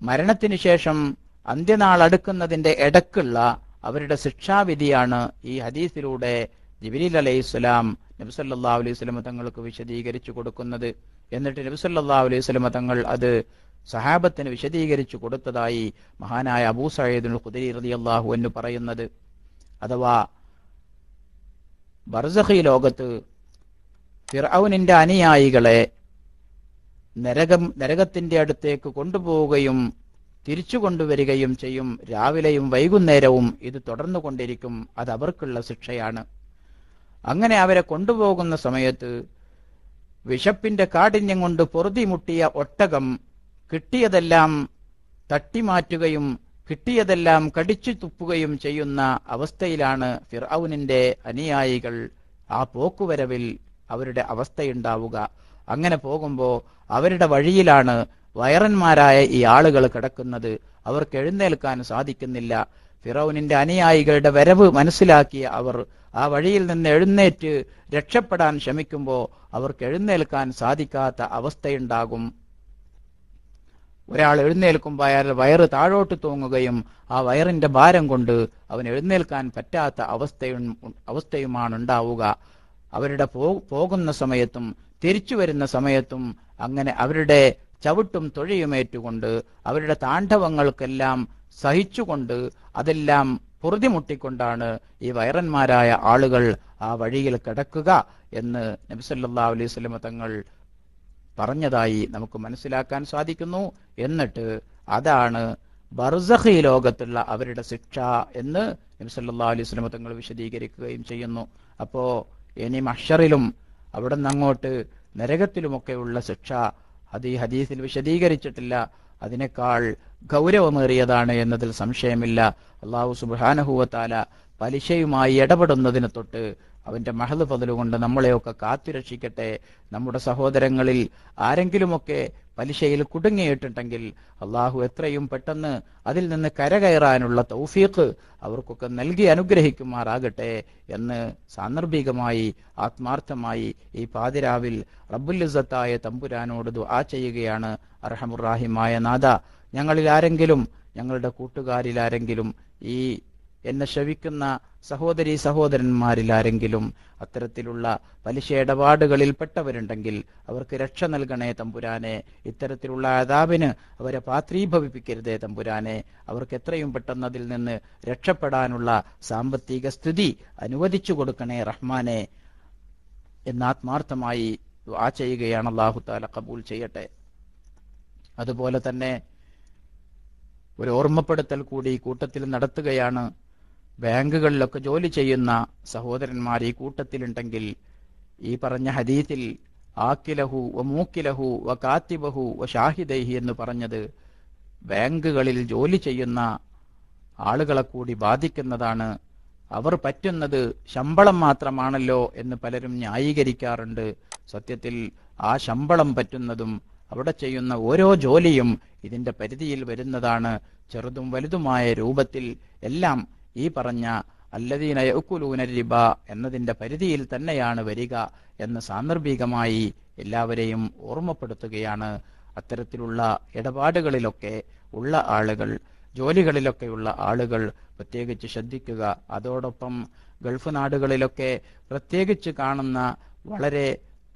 മരണത്തിന് ശേഷം അന്ത്യനാൾ അടുക്കുന്നതിന്റെ ഇടക്കുള്ള അവരുടെ ശിക്ഷാവിധിയാണ് ഈ ഹദീസിലൂടെ ജിബിരിൽ അലൈഹിസ്സലാം നബിസല്ലാ അലൈഹി സ്വലമ തങ്ങൾക്ക് വിശദീകരിച്ചു കൊടുക്കുന്നത്. എന്നിട്ട് നബിസല്ലാ അലൈഹി സ്വലമ തങ്ങൾ അത് സഹാബത്തിന് വിശദീകരിച്ചു കൊടുത്തതായി മഹാനായ അബൂ സയ്യിദുൽ ഖുദരി റളിയല്ലാഹു എന്ന് പറയുന്നത്. അഥവാ ബർസഹി ലോകത്ത് ഫിറൌനിന്റെ അനുയായികളെ നരകം നരകത്തിന്റെ അടുത്തേക്ക് കൊണ്ടുപോവുകയും തിരിച്ചു കൊണ്ടുവരികയും ചെയ്യും. രാവിലെയും വൈകുന്നേരവും ഇത് തുടർന്നു കൊണ്ടിരിക്കും. അത് അവർക്കുള്ള ശിക്ഷയാണ്. അങ്ങനെ അവരെ കൊണ്ടുപോകുന്ന സമയത്ത് വിശപ്പിന്റെ കാഠിന്യം കൊണ്ട് പൊറുതിമുട്ടിയ ഒട്ടകം കിട്ടിയതെല്ലാം തട്ടിമാറ്റുകയും കിട്ടിയതെല്ലാം കടിച്ചു തുപ്പുകയും ചെയ്യുന്ന അവസ്ഥയിലാണ് ഫിർഔനിന്റെ അനുയായികൾ ആ പോക്കുവരവിൽ അവരുടെ അവസ്ഥയുണ്ടാവുക. അങ്ങനെ പോകുമ്പോൾ അവരുടെ വഴിയിലാണ് വയറന്മാരായ ഈ ആളുകൾ കിടക്കുന്നത്. അവർക്ക് എഴുന്നേൽക്കാൻ സാധിക്കുന്നില്ല. ഫിറൌനിന്റെ അനുയായികളുടെ വരവ് മനസ്സിലാക്കിയ അവർ ആ വഴിയിൽ നിന്ന് എഴുന്നേറ്റ് രക്ഷപ്പെടാൻ ശ്രമിക്കുമ്പോൾ അവർക്ക് എഴുന്നേൽക്കാൻ സാധിക്കാത്ത അവസ്ഥയുണ്ടാകും. ഒരാൾ എഴുന്നേൽക്കുമ്പോൾ അയാൾ വയറ് താഴോട്ട് തൂങ്ങുകയും ആ വയറിന്റെ ഭാരം കൊണ്ട് അവൻ എഴുന്നേൽക്കാൻ പറ്റാത്ത അവസ്ഥയും അവസ്ഥയുമാണ് ഉണ്ടാവുക. അവരുടെ പോകുന്ന സമയത്തും തിരിച്ചു വരുന്ന സമയത്തും അങ്ങനെ അവരുടെ ചവിട്ടും തൊഴിയുമേറ്റുകൊണ്ട് അവരുടെ താണ്ഡവങ്ങൾക്കെല്ലാം സഹിച്ചുകൊണ്ട് അതെല്ലാം പൊറുതിമുട്ടിക്കൊണ്ടാണ് ഈ വയറന്മാരായ ആളുകൾ ആ വഴിയിൽ കിടക്കുക എന്ന് നബിസല്ലാ അലൈഹി സ്വലമ തങ്ങൾ പറഞ്ഞതായി നമുക്ക് മനസ്സിലാക്കാൻ സാധിക്കുന്നു. എന്നിട്ട് അതാണ് ബർസഖി ലോകത്തുള്ള അവരുടെ ശിക്ഷ എന്ന് നബിസല്ലാ അലൈഹി സ്വലമ തങ്ങൾ വിശദീകരിക്കുകയും ചെയ്യുന്നു. അപ്പോ ഇനി മഷറിലും അവിടെ നിന്ന് അങ്ങോട്ട് നരകത്തിലുമൊക്കെയുള്ള ശിക്ഷ അത് ഈ ഹദീസിൽ വിശദീകരിച്ചിട്ടില്ല. അതിനേക്കാൾ ഗൗരവമേറിയതാണ് എന്നതിൽ സംശയമില്ല. അള്ളാഹു സുബാനഹുവത്താല പലിശയുമായി ഇടപെടുന്നതിന് തൊട്ട് അവന്റെ മഹത് പതിലുകൊണ്ട് നമ്മളെയൊക്കെ കാത്തുരക്ഷിക്കട്ടെ. നമ്മുടെ സഹോദരങ്ങളിൽ ആരെങ്കിലുമൊക്കെ പലിശയിൽ കുടുങ്ങിയിട്ടുണ്ടെങ്കിൽ അള്ളാഹു എത്രയും പെട്ടെന്ന് അതിൽ നിന്ന് കരകയറാനുള്ള തൗഫീഖ് അവർക്കൊക്കെ നൽകി അനുഗ്രഹിക്കുമാറാകട്ടെ എന്ന് സാന്ദർഭികമായി ആത്മാർത്ഥമായി ഈ പാതിരാവിൽ റബ്ബുല്ലിസത്തായ തമ്പുരാനോട് ദുആ ചെയ്യുകയാണ് അർഹമുറാഹിമായ നാഥ. ഞങ്ങളിൽ ആരെങ്കിലും ഞങ്ങളുടെ കൂട്ടുകാരിൽ ആരെങ്കിലും ഈ എന്നെ ശവിക്കുന്ന സഹോദരി സഹോദരന്മാരിൽ ആരെങ്കിലും അത്തരത്തിലുള്ള പലിശ ഇടപാടുകളിൽ പെട്ടവരുണ്ടെങ്കിൽ അവർക്ക് രക്ഷ നൽകണേ തമ്പുരാനെ. ഇത്തരത്തിലുള്ള അതാവിന് അവരെ പാത്രീഭവിപ്പിക്കരുതേ തമ്പുരാനെ. അവർക്ക് എത്രയും പെട്ടെന്ന് അതിൽ നിന്ന് രക്ഷപ്പെടാനുള്ള സാമ്പത്തിക സ്ഥിതി അനുവദിച്ചു കൊടുക്കണേ റഹ്മാനെ. എന്നാത്മാർത്ഥമായി ആ ചെയ്യുകയാണ് അള്ളാഹു താല കബൂൽ ചെയ്യട്ടെ. അതുപോലെ തന്നെ ഒരു ഓർമ്മപ്പെടുത്തൽ കൂടി കൂട്ടത്തിൽ നടത്തുകയാണ്. ബാങ്കുകളിലൊക്കെ ജോലി ചെയ്യുന്ന സഹോദരന്മാർ ഈ കൂട്ടത്തിലുണ്ടെങ്കിൽ ഈ പറഞ്ഞ ഹദീത്തിൽ ആക്കിലഹു വ മൂക്കിലഹു വ കാത്തിബഹു വ ഷാഹിദൈഹി എന്ന് പറഞ്ഞത് ബാങ്കുകളിൽ ജോലി ചെയ്യുന്ന ആളുകളെ കൂടി ബാധിക്കുന്നതാണ്. അവർ പറ്റുന്നത് ശമ്പളം മാത്രമാണല്ലോ എന്ന് പലരും ന്യായീകരിക്കാറുണ്ട്. സത്യത്തിൽ ആ ശമ്പളം പറ്റുന്നതും അവിടെ ചെയ്യുന്ന ഓരോ ജോലിയും ഇതിന്റെ പരിധിയിൽ വരുന്നതാണ്. ചെറുതും വലുതുമായ രൂപത്തിൽ എല്ലാം ഈ പറഞ്ഞ അല്ലദീന യഅ്കുലൂന റിബ എന്നതിന്റെ പരിധിയിൽ തന്നെയാണ് വരിക എന്ന് സാന്ദർഭികമായി എല്ലാവരെയും ഓർമ്മപ്പെടുത്തുകയാണ്. അത്തരത്തിലുള്ള ഇടപാടുകളിലൊക്കെ ഉള്ള ആളുകൾ ജോലികളിലൊക്കെയുള്ള ആളുകൾ പ്രത്യേകിച്ച് ശ്രദ്ധിക്കുക. അതോടൊപ്പം ഗൾഫ് നാടുകളിലൊക്കെ പ്രത്യേകിച്ച് കാണുന്ന വളരെ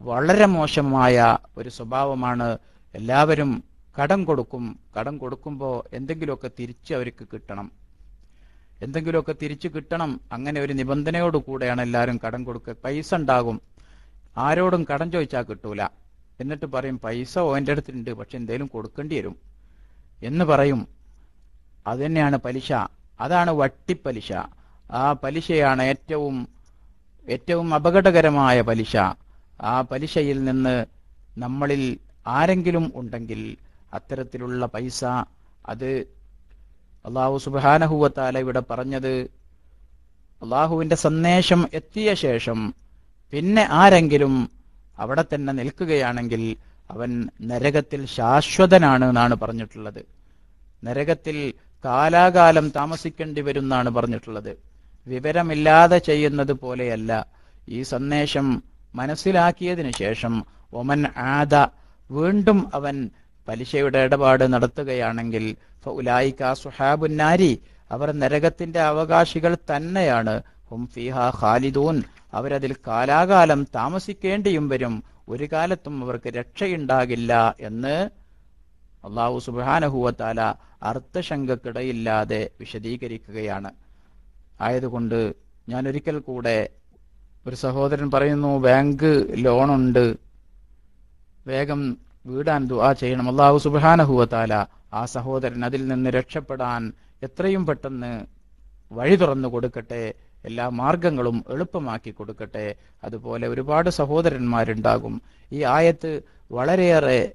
വളരെ മോശമായ ഒരു സ്വഭാവമാണ് എല്ലാവരും കടം കൊടുക്കും. കടം കൊടുക്കുമ്പോൾ എന്തെങ്കിലുമൊക്കെ തിരിച്ച് അവർക്ക് കിട്ടണം. എന്തെങ്കിലുമൊക്കെ തിരിച്ചു കിട്ടണം അങ്ങനെ ഒരു നിബന്ധനയോട് കൂടെയാണ് എല്ലാവരും കടം കൊടുക്കുക പൈസ ഉണ്ടാകും. ആരോടും കടം ചോദിച്ചാൽ കിട്ടൂല. എന്നിട്ട് പറയും പൈസ ഓന്റെ അടുത്തുണ്ട് പക്ഷെ എന്തേലും കൊടുക്കേണ്ടി വരും. എന്ന് പറയും. അത് തന്നെയാണ് പലിശ. അതാണ് വട്ടിപ്പലിശ. ആ പലിശയാണ് ഏറ്റവും ഏറ്റവും അപകടകരമായ പലിശ. ആ പലിശയിൽ നിന്ന് നമ്മളിൽ ആരെങ്കിലും ഉണ്ടെങ്കിൽ അത്തരത്തിലുള്ള പൈസ അത് അള്ളാഹു സുബാനഹുവത്താല ഇവിടെ പറഞ്ഞത് അള്ളാഹുവിന്റെ സന്ദേശം എത്തിയ ശേഷം പിന്നെ ആരെങ്കിലും അവിടെ തന്നെ നിൽക്കുകയാണെങ്കിൽ അവൻ നരകത്തിൽ ശാശ്വതനാണ് എന്നാണ് പറഞ്ഞിട്ടുള്ളത്. നരകത്തിൽ കാലാകാലം താമസിക്കേണ്ടി വരും എന്നാണ് പറഞ്ഞിട്ടുള്ളത്. വിവരമില്ലാതെ ചെയ്യുന്നത് പോലെയല്ല. ഈ സന്ദേശം മനസ്സിലാക്കിയതിനു ശേഷം ഒമൻ ആദ വീണ്ടും അവൻ പലിശയുടെ ഇടപാട് നടത്തുകയാണെങ്കിൽ ഫൗലായിക സുഹാബുന്നാരി അവർ നരകത്തിന്റെ അവകാശികൾ തന്നെയാണ്. ഹും ഖാലിദൂൻ. അവരതിൽ കാലാകാലം താമസിക്കേണ്ടിയും വരും. ഒരു കാലത്തും അവർക്ക് രക്ഷയുണ്ടാകില്ല എന്ന് അള്ളാഹു സുബാനഹുവത്താല അർത്ഥശങ്കക്കിടയില്ലാതെ വിശദീകരിക്കുകയാണ്. ആയതുകൊണ്ട് ഞാൻ ഒരിക്കൽ കൂടെ ഒരു സഹോദരൻ പറയുന്നു ബാങ്ക് ലോണുണ്ട്. വേഗം വീടാൻ ദുആ ചെയ്യണം. അള്ളാഹു സുബാനഹുവത്താല ആ സഹോദരൻ അതിൽ നിന്ന് രക്ഷപ്പെടാൻ എത്രയും പെട്ടെന്ന് വഴി തുറന്നു കൊടുക്കട്ടെ. എല്ലാ മാർഗങ്ങളും എളുപ്പമാക്കി കൊടുക്കട്ടെ. അതുപോലെ ഒരുപാട് സഹോദരന്മാരുണ്ടാകും. ഈ ആയത്ത് വളരെയേറെ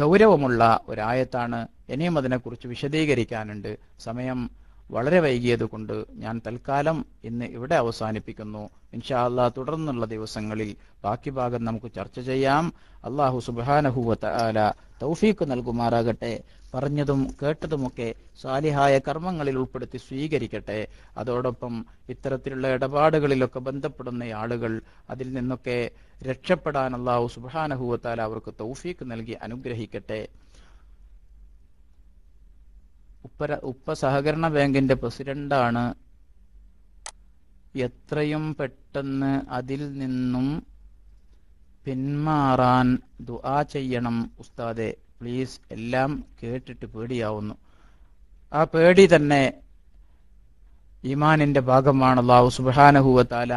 ഗൗരവമുള്ള ഒരായത്താണ്. ഇനിയും അതിനെക്കുറിച്ച് വിശദീകരിക്കാനുണ്ട്. സമയം വളരെ വൈകിയതുകൊണ്ട് ഞാൻ തൽക്കാലം ഇന്ന് ഇവിടെ അവസാനിപ്പിക്കുന്നു. ഇൻഷാ അള്ളാഹ് തുടർന്നുള്ള ദിവസങ്ങളിൽ ബാക്കി ഭാഗം നമുക്ക് ചർച്ച ചെയ്യാം. അള്ളാഹു സുബാനഹുവത്ത ആല തൗഫീക്ക് നൽകുമാറാകട്ടെ. പറഞ്ഞതും കേട്ടതുമൊക്കെ സാലിഹായ കർമ്മങ്ങളിൽ ഉൾപ്പെടുത്തി സ്വീകരിക്കട്ടെ. അതോടൊപ്പം ഇത്തരത്തിലുള്ള ഇടപാടുകളിലൊക്കെ ബന്ധപ്പെടുന്ന ആളുകൾ അതിൽ നിന്നൊക്കെ രക്ഷപ്പെടാൻ അള്ളാഹു സുബാനഹുവത്താല അവർക്ക് തൗഫീക്ക് നൽകി അനുഗ്രഹിക്കട്ടെ. ഉപ്പര ഉപ്പ സഹകരണ ബാങ്കിന്റെ പ്രസിഡന്റാണ്. എത്രയും പെട്ടെന്ന് അതിൽ നിന്നും പിന്മാറാൻ ദുആ ചെയ്യണം ഉസ്താദെ. പ്ലീസ് എല്ലാം കേട്ടിട്ട് പേടിയാവുന്നു. ആ പേടി തന്നെ ഈമാനിന്റെ ഭാഗമാണ് അള്ളാഹു സുബാനഹുവത്താല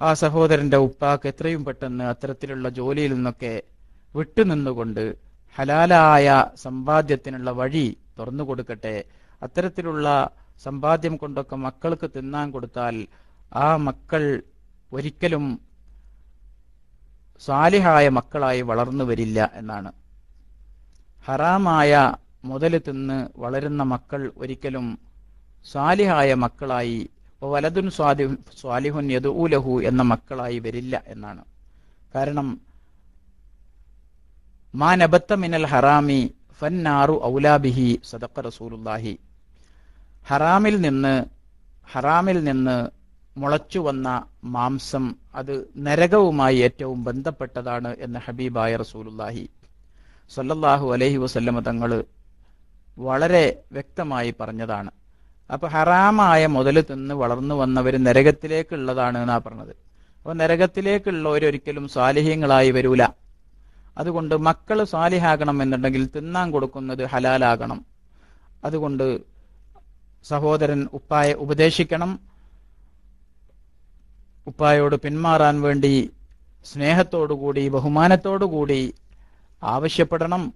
ആ സഹോദരന്റെ ഉപ്പാക്ക് എത്രയും പെട്ടെന്ന് അത്തരത്തിലുള്ള ജോലിയിൽ നിന്നൊക്കെ വിട്ടുനിന്നുകൊണ്ട് ഹലാലായ സമ്പാദ്യത്തിനുള്ള വഴി തുറന്നു കൊടുക്കട്ടെ. അത്തരത്തിലുള്ള സമ്പാദ്യം കൊണ്ടൊക്കെ മക്കൾക്ക് തിന്നാൻ കൊടുത്താൽ ആ മക്കൾ ഒരിക്കലും സാലിഹായ മക്കളായി വളർന്നു വരില്ല എന്നാണ്. ഹറാമായ മുതൽ തിന്ന് വളരുന്ന മക്കൾ ഒരിക്കലും സാലിഹായ മക്കളായി വലതുൻ സ്വാലിഹുൻ യദൂലഹു എന്ന മക്കളായി വരില്ല എന്നാണ്. കാരണം മാ മിനൽ ഹറാമി ഫന്നാറു ഔലാബിഹി സദക്ക റസൂലുല്ലാഹി ഹറാമിൽ നിന്ന് ഹറാമിൽ നിന്ന് മുളച്ചു വന്ന മാംസം അത് നരകവുമായി ഏറ്റവും ബന്ധപ്പെട്ടതാണ് എന്ന് ഹബീബായ റസൂലുല്ലാഹി സല്ലല്ലാഹു അലൈഹി വസല്ലമ തങ്ങൾ വളരെ വ്യക്തമായി പറഞ്ഞതാണ്. അപ്പൊ ഹറാമായ മുതൽ തിന്ന് വളർന്നു വന്നവർ നരകത്തിലേക്കുള്ളതാണ് എന്നാ പറഞ്ഞത്. അപ്പൊ നരകത്തിലേക്കുള്ളവരൊരിക്കലും സാലിഹ്യങ്ങളായി വരൂല. അതുകൊണ്ട് മക്കൾ സ്വാലിഹാകണം എന്നുണ്ടെങ്കിൽ തിന്നാൻ കൊടുക്കുന്നത് ഹലാലാകണം. അതുകൊണ്ട് സഹോദരൻ ഉപ്പായെ ഉപദേശിക്കണം. ഉപ്പായോട് പിന്മാറാൻ വേണ്ടി സ്നേഹത്തോടുകൂടി ബഹുമാനത്തോടുകൂടി ആവശ്യപ്പെടണം.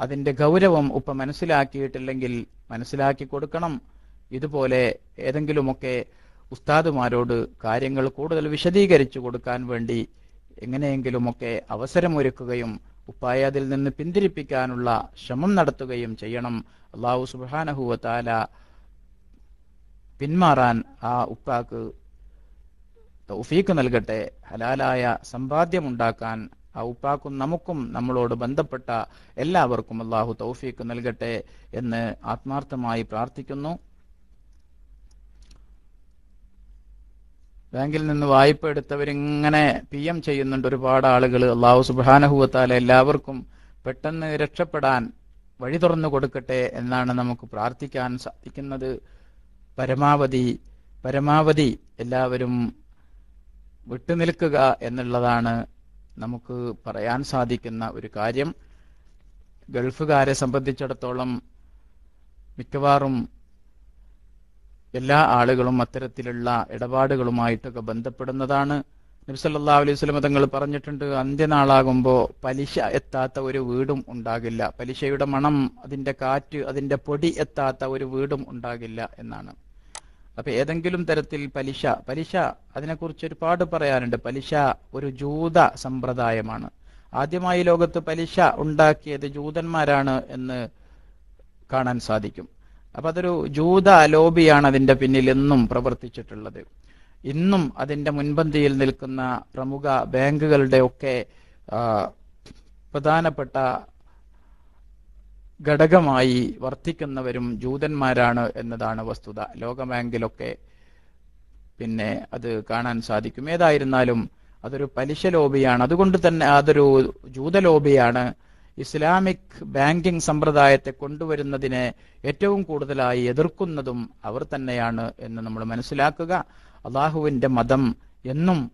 അതിന്റെ ഗൗരവം ഉപ്പ മനസ്സിലാക്കിയിട്ടില്ലെങ്കിൽ മനസ്സിലാക്കി കൊടുക്കണം. ഇതുപോലെ ഏതെങ്കിലുമൊക്കെ ഉസ്താദുമാരോട് കാര്യങ്ങൾ കൂടുതൽ വിശദീകരിച്ചു കൊടുക്കാൻ വേണ്ടി എങ്ങനെയെങ്കിലുമൊക്കെ അവസരമൊരുക്കുകയും ഉപ്പായ അതിൽ നിന്ന് പിന്തിരിപ്പിക്കാനുള്ള ശ്രമം നടത്തുകയും ചെയ്യണം. അള്ളാഹു സുബാനഹുവത്താല പിന്മാറാൻ ആ ഉപ്പാക്ക് തൗഫീക്ക് നൽകട്ടെ. ഹലാലായ സമ്പാദ്യമുണ്ടാക്കാൻ ആ ഉപ്പാക്കും നമുക്കും നമ്മളോട് ബന്ധപ്പെട്ട എല്ലാവർക്കും അള്ളാഹു തൗഫീക്ക് നൽകട്ടെ എന്ന് ആത്മാർത്ഥമായി പ്രാർത്ഥിക്കുന്നു. ബാങ്കിൽ നിന്ന് വായ്പ എടുത്തവരിങ്ങനെ പി എം ചെയ്യുന്നുണ്ട് ഒരുപാട് ആളുകൾ അള്ളാഹു സുബാനഹുവത്താല എല്ലാവർക്കും പെട്ടെന്ന് രക്ഷപ്പെടാൻ വഴി തുറന്നു കൊടുക്കട്ടെ എന്നാണ് നമുക്ക് പ്രാർത്ഥിക്കാൻ സാധിക്കുന്നത്. പരമാവധി പരമാവധി എല്ലാവരും വിട്ടുനിൽക്കുക എന്നുള്ളതാണ് നമുക്ക് പറയാൻ സാധിക്കുന്ന ഒരു കാര്യം. ഗൾഫുകാരെ സംബന്ധിച്ചിടത്തോളം മിക്കവാറും എല്ലാ ആളുകളും അത്തരത്തിലുള്ള ഇടപാടുകളുമായിട്ടൊക്കെ ബന്ധപ്പെടുന്നതാണ്. നബ്സല്ലാ അലൈഹി സ്വലമ തങ്ങൾ പറഞ്ഞിട്ടുണ്ട് അന്ത്യനാളാകുമ്പോൾ പലിശ എത്താത്ത ഒരു വീടും ഉണ്ടാകില്ല. പലിശയുടെ മണം അതിന്റെ കാറ്റ് അതിന്റെ പൊടി എത്താത്ത ഒരു വീടും ഉണ്ടാകില്ല എന്നാണ്. അപ്പൊ ഏതെങ്കിലും തരത്തിൽ പലിശ പലിശ അതിനെക്കുറിച്ച് ഒരുപാട് പറയാനുണ്ട്. പലിശ ഒരു ജൂത സമ്പ്രദായമാണ്. ആദ്യമായി ലോകത്ത് പലിശ ഉണ്ടാക്കിയത് ജൂതന്മാരാണ് എന്ന് കാണാൻ സാധിക്കും. അപ്പൊ അതൊരു ജൂത ലോബിയാണ് അതിന്റെ പിന്നിൽ എന്നും പ്രവർത്തിച്ചിട്ടുള്ളത്. ഇന്നും അതിന്റെ മുൻപന്തിയിൽ നിൽക്കുന്ന പ്രമുഖ ബാങ്കുകളുടെ ഒക്കെ പ്രധാനപ്പെട്ട ഘടകമായി വർത്തിക്കുന്നവരും ജൂതന്മാരാണ് എന്നതാണ് വസ്തുത. ലോകബാങ്കിലൊക്കെ പിന്നെ അത് കാണാൻ സാധിക്കും. ഏതായിരുന്നാലും അതൊരു പലിശ ലോബിയാണ്. അതുകൊണ്ട് തന്നെ അതൊരു ജൂത ലോബിയാണ് ഇസ്ലാമിക് ബാങ്കിംഗ് സമ്പ്രദായത്തെ കൊണ്ടുവരുന്നതിനെ ഏറ്റവും കൂടുതലായി എതിർക്കുന്നതും അവർ തന്നെയാണ് എന്ന് നമ്മൾ മനസ്സിലാക്കുക. അള്ളാഹുവിന്റെ മതം എന്നും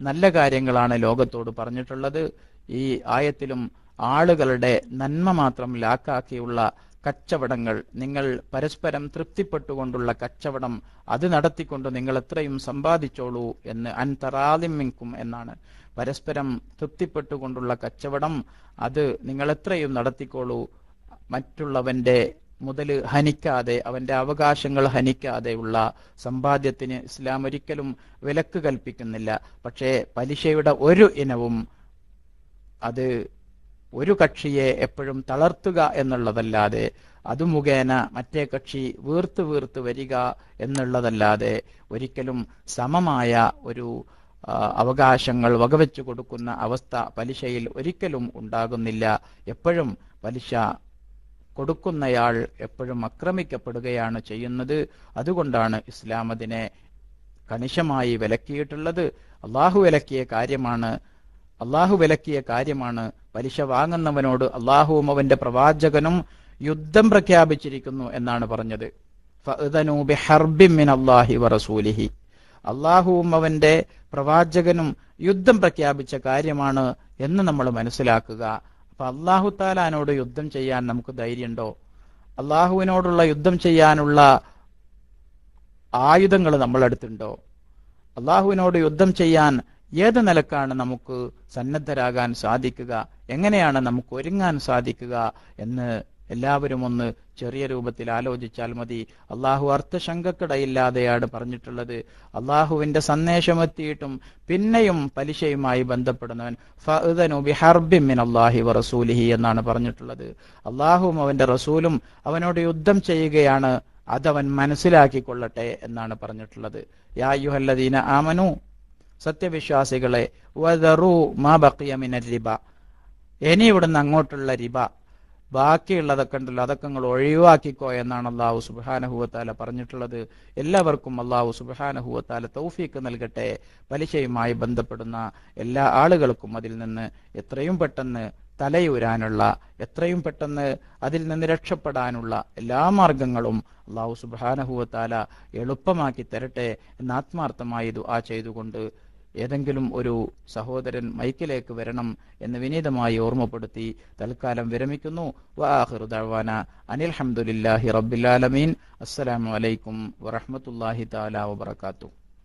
നല്ല കാര്യങ്ങളാണ് ലോകത്തോട് പറഞ്ഞിട്ടുള്ളത്. ഈ ആയത്തിലും ആളുകളുടെ നന്മ മാത്രം ലാക്കാക്കിയുള്ള കച്ചവടങ്ങൾ നിങ്ങൾ പരസ്പരം തൃപ്തിപ്പെട്ടുകൊണ്ടുള്ള കച്ചവടം അത് നടത്തിക്കൊണ്ട് നിങ്ങൾ എത്രയും സമ്പാദിച്ചോളൂ എന്ന് അൻതറാദിമിങ്കും എന്നാണ്. പരസ്പരം തൃപ്തിപ്പെട്ടുകൊണ്ടുള്ള കച്ചവടം അത് നിങ്ങൾ എത്രയും നടത്തിക്കോളൂ. മറ്റുള്ളവന്റെ മുതൽ ഹനിക്കാതെ അവന്റെ അവകാശങ്ങൾ ഹനിക്കാതെയുള്ള സമ്പാദ്യത്തിന് ഇസ്ലാം ഒരിക്കലും വിലക്ക് കൽപ്പിക്കുന്നില്ല. പക്ഷേ പലിശയുടെ ഒരു ഇനവും അത് ഒരു കക്ഷിയെ എപ്പോഴും തളർത്തുക എന്നുള്ളതല്ലാതെ അത് മുഖേന മറ്റേ കക്ഷി വീർത്ത് വീർത്ത് വരിക എന്നുള്ളതല്ലാതെ ഒരിക്കലും സമമായ ഒരു അവകാശങ്ങൾ വകവെച്ചു കൊടുക്കുന്ന അവസ്ഥ പലിശയിൽ ഒരിക്കലും ഉണ്ടാകുന്നില്ല. എപ്പോഴും പലിശ കൊടുക്കുന്നയാൾ എപ്പോഴും ആക്രമിക്കപ്പെടുകയാണ് ചെയ്യുന്നത്. അതുകൊണ്ടാണ് ഇസ്ലാം അതിനെ കണിശമായി വിലക്കിയിട്ടുള്ളത്. അള്ളാഹു വിലക്കിയ കാര്യമാണ് അള്ളാഹു വിലക്കിയ കാര്യമാണ്. പലിശ വാങ്ങുന്നവനോട് അള്ളാഹുവും അവന്റെ പ്രവാചകനും യുദ്ധം പ്രഖ്യാപിച്ചിരിക്കുന്നു എന്നാണ് പറഞ്ഞത്. അള്ളാഹി വറസൂലിഹി. അള്ളാഹുവും അവന്റെ പ്രവാചകനും യുദ്ധം പ്രഖ്യാപിച്ച കാര്യമാണ് എന്ന് നമ്മൾ മനസ്സിലാക്കുക. അപ്പൊ അള്ളാഹു താലാനോട് യുദ്ധം ചെയ്യാൻ നമുക്ക് ധൈര്യമുണ്ടോ? അള്ളാഹുവിനോടുള്ള യുദ്ധം ചെയ്യാനുള്ള ആയുധങ്ങൾ നമ്മളടുത്തുണ്ടോ അള്ളാഹുവിനോട് യുദ്ധം ചെയ്യാൻ ഏത് നിലക്കാണ് നമുക്ക് സന്നദ്ധരാകാൻ സാധിക്കുക? എങ്ങനെയാണ് നമുക്ക് ഒരുങ്ങാൻ സാധിക്കുക എന്ന് എല്ലാവരും ഒന്ന് ചെറിയ രൂപത്തിൽ ആലോചിച്ചാൽ മതി. അള്ളാഹു അർത്ഥശങ്കക്കിടയില്ലാതെയാണ് പറഞ്ഞിട്ടുള്ളത്. അള്ളാഹുവിന്റെ സന്ദേശമെത്തിയിട്ടും പിന്നെയും പലിശയുമായി ബന്ധപ്പെടുന്നവൻ. ഫിൻ അള്ളാഹി റസൂലിഹി എന്നാണ് പറഞ്ഞിട്ടുള്ളത്. അള്ളാഹുവും അവന്റെ റസൂലും അവനോട് യുദ്ധം ചെയ്യുകയാണ്. അതവൻ മനസ്സിലാക്കിക്കൊള്ളട്ടെ എന്നാണ് പറഞ്ഞിട്ടുള്ളത്. യുഹല്ലദീന ആമനു സത്യവിശ്വാസികളെ വദറു മാ ബക്കിയ മിനൽ റിബ. ഇനി ഇവിടുന്ന് അങ്ങോട്ടുള്ള റിബ. ബാക്കിയുള്ളതൊക്കെ ഉണ്ടല്ലോ അതൊക്കെ നിങ്ങൾ ഒഴിവാക്കിക്കോ എന്നാണ് അള്ളാഹു സുബാനഹുവത്താല പറഞ്ഞിട്ടുള്ളത്. എല്ലാവർക്കും അള്ളാഹു സുബാനഹുവത്താല തൗഫീക്ക് നൽകട്ടെ. പലിശയുമായി ബന്ധപ്പെടുന്ന എല്ലാ ആളുകൾക്കും അതിൽ നിന്ന് എത്രയും പെട്ടെന്ന് തലയൂരാനുള്ള എത്രയും പെട്ടെന്ന് അതിൽ നിന്ന് രക്ഷപ്പെടാനുള്ള എല്ലാ മാർഗങ്ങളും അള്ളാഹു സുബാനഹുവത്താല എളുപ്പമാക്കി തരട്ടെ എന്ന് ആത്മാർത്ഥമായി ആ ചെയ്തുകൊണ്ട് ഏതെങ്കിലും ഒരു സഹോദരൻ മൈക്കിലേക്ക് വരണം എന്ന് വിനീതമായി ഓർമ്മപ്പെടുത്തി തൽക്കാലം വിരമിക്കുന്നു. വാഹിറുദാന അനിൽഹമുല്ലാഹി റബ്ബിലാലമീൻ അസ്സലാമു അലൈക്കും വറഹമത്തല്ലാഹി താല വബർക്കാത്തു